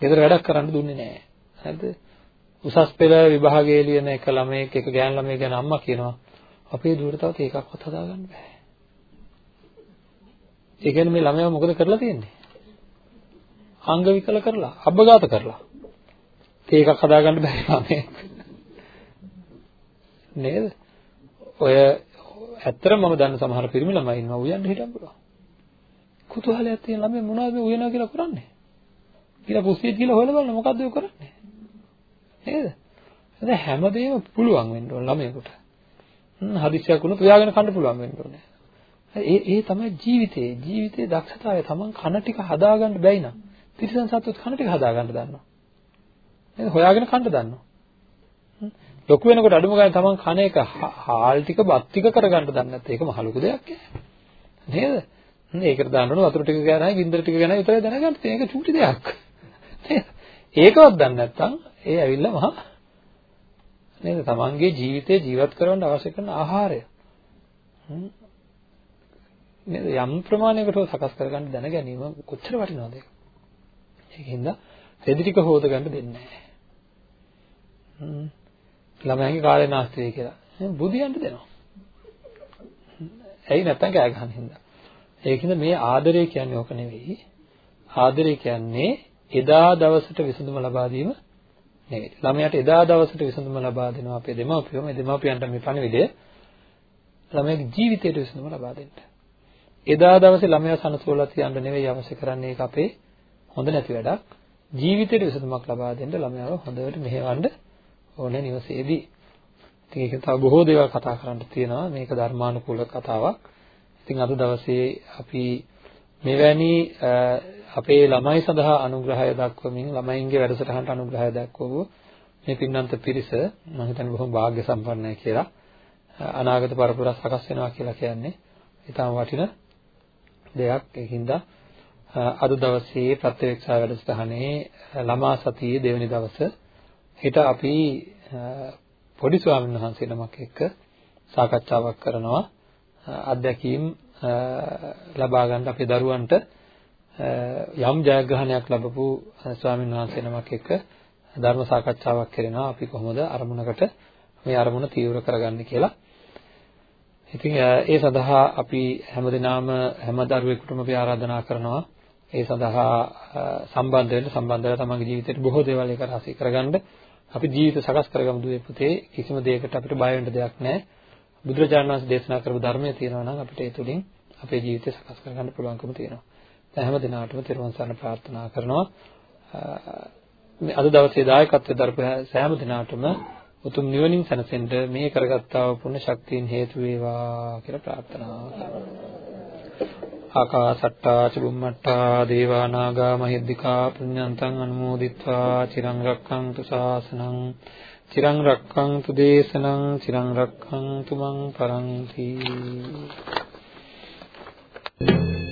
ගෙදර වැඩක් කරන්න දුන්නේ නැහැ. හරිද? උසස් පෙළ විභාගයේ ලියන එක ළමයෙක් එක ගෑන් ළමයෙක් ගැන අම්මා කියනවා අපේ දුවට තව ඒකක්වත් හදාගන්න බෑ. ඒ කියන්නේ මේ ළමයා මොකද කරලා තියෙන්නේ? අංග විකල කරලා, අබ්බගාත කරලා. ඒකක් හදාගන්න බැරි ළමයෙක්. නේද? ඔය ඇත්තටම මම දන්න සමහර පිරිමි ළමයි ඉන්නවා උයන්න හිටන් පුළුවන්. කුතුහලයක් තියෙන ළමයි මොනවද මේ උයනවා කියලා කරන්නේ? කියලා පුස්තිය කියලා හොයලා බලන්න මොකද්ද ඔය කරන්නේ? නේද? දැන් හැමදේම පුළුවන් වෙන්න ඕන ළමයෙකුට. හදිස්සියක් වුණොත් උයාගෙන කන්න පුළුවන් වෙන්න ඕනේ. ඒ ඒ තමයි ජීවිතේ. ජීවිතේ දක්ෂතාවය තමන් කන ටික හදාගන්න බැයි නම් තිරිසන් සත්තුත් කන ටික හදාගන්න දන්නවා. නේද? හොයාගෙන කන්න දන්නවා. ලොකු වෙනකොට අඩුම ගානේ තමන් කන එක හාල් ටික බත් ටික කරගන්න දන්නේ නැත්නම් ඒක මහ ලොකු දෙයක් නේද? ඒකට දාන්න ඕන වතුර ටික ගෑනයි ගින්දර ටික ගෑනයි විතරයි දැනගන්න තියෙන ඒක චූටි දෙයක්. නේද? ඒකවත් දන්නේ නැත්නම් ඒ ඇවිල්ලා මහා නේද තමන්ගේ ජීවිතේ ජීවත් කරවන්න අවශ්‍ය කරන ආහාරය නේද? යම් ප්‍රමාණයකට සකස් කරගන්න දැන ගැනීම කොච්චර වටිනවද? ඒක ඒකින්ද රෙදි ටික හොද ගන්න දෙන්නේ නැහැ. ළමයාගේ කාලේ නාස්ති වෙයි කියලා බුදියන්ට දෙනවා. ඇයි නැත්තම් කෑ ගහන හින්දා. ඒකින්ද මේ ආදරය කියන්නේ ඕක නෙවෙයි. ආදරය කියන්නේ එදා දවසට විසඳුම ලබා දීම නෙවෙයි. ළමයාට එදා දවසට විසඳුම ලබා දෙනවා අපේ දෙමාපියෝ. මේ දෙමාපියන්ට මේ පණිවිඩය ළමයාගේ ජීවිතයට විසඳුම ලබා දෙන්න. එදා දවසේ ළමයා සනසෝලා තියන්න නෙවෙයි අවශ්‍ය කරන්නේ ඒක අපේ හොඳ නැති වැඩක්. ජීවිතයට විසඳුමක් ලබා දෙන්න ළමයාව හොඳට මෙහෙවන්න ඕනේ නිවසේදී. ඉතින් ඒක තව බොහෝ දේවල් කතා කරන්න තියෙනවා. මේක ධර්මානුකූල කතාවක්. ඉතින් අද දවසේ අපි මෙවැනි අපේ ළමයි සඳහා අනුග්‍රහය දක්වමින් ළමයින්ගේ වැඩසටහනට අනුග්‍රහය දක්වපු මේ පින්නන්ත පිරිස මම හිතන්නේ බොහොම වාග්ය සම්පන්නයි කියලා. අනාගත පරපුර සකස් වෙනවා කියලා කියන්නේ ඊටම වටින දෙයක්. ඒකින්ද අද දවසේ ප්‍රත්‍යක්ෂා වැඩසටහනේ ළමා සතියේ දෙවැනි දවස හෙට අපි පොඩි ස්වාමීන් වහන්සේ නමක් එක්ක සාකච්ඡාවක් කරනවා අත්දැකීම් ලබා ගන්න අපේ දරුවන්ට යම් ජයග්‍රහණයක් ලැබපු ස්වාමීන් වහන්සේ නමක් එක්ක ධර්ම සාකච්ඡාවක් කරනවා අපි කොහොමද අරමුණකට මේ අරමුණ තීව්‍ර කරගන්නේ කියලා. ඉතින් ඒ සඳහා අපි හැමදිනම හැම දරුවෙකුටම අපි ආරාධනා කරනවා. ඒ සඳහා සම්බන්ධ වෙන්න සම්බන්ධ වෙලා තමන්ගේ ජීවිතේට බොහෝ දේවල් ඒක රාශී කරගන්න. අපි ජීවිත සකස් කරගමු දුවේ පුතේ. කිසිම දෙයකට අපිට බය වෙන්න දෙයක් නැහැ. බුදුරජාණන් වහන්සේ දේශනා කරපු ධර්මය තියෙනවා නම් අපිට ඒ තුලින් අපේ ජීවිතය සකස් කරගන්න පුළුවන්කම තියෙනවා. දැන් හැම දිනාටම තෙරුවන් සරණ ප්‍රාර්ථනා කරනවා. මේ අද දවසේ දායකත්වයෙන් දරපු සෑම දිනාටම උතුම් නිවනින් සැනසෙන්න මේ කරගත්තා වූ පුණ්‍ය ශක්තියින් හේතු වේවා කියලා ප්‍රාර්ථනා කරනවා. ආකාසට්ටා චුම්මට්ටා දේවා නාග මහිද්దికා පුඤ්ඤන්තං අනුමෝදිත්වා චිරං රක්ඛන්තු ශාසනං චිරං රක්ඛන්තු දේශනං චිරං රක්ඛන්තු මං පරන්ති Thank you.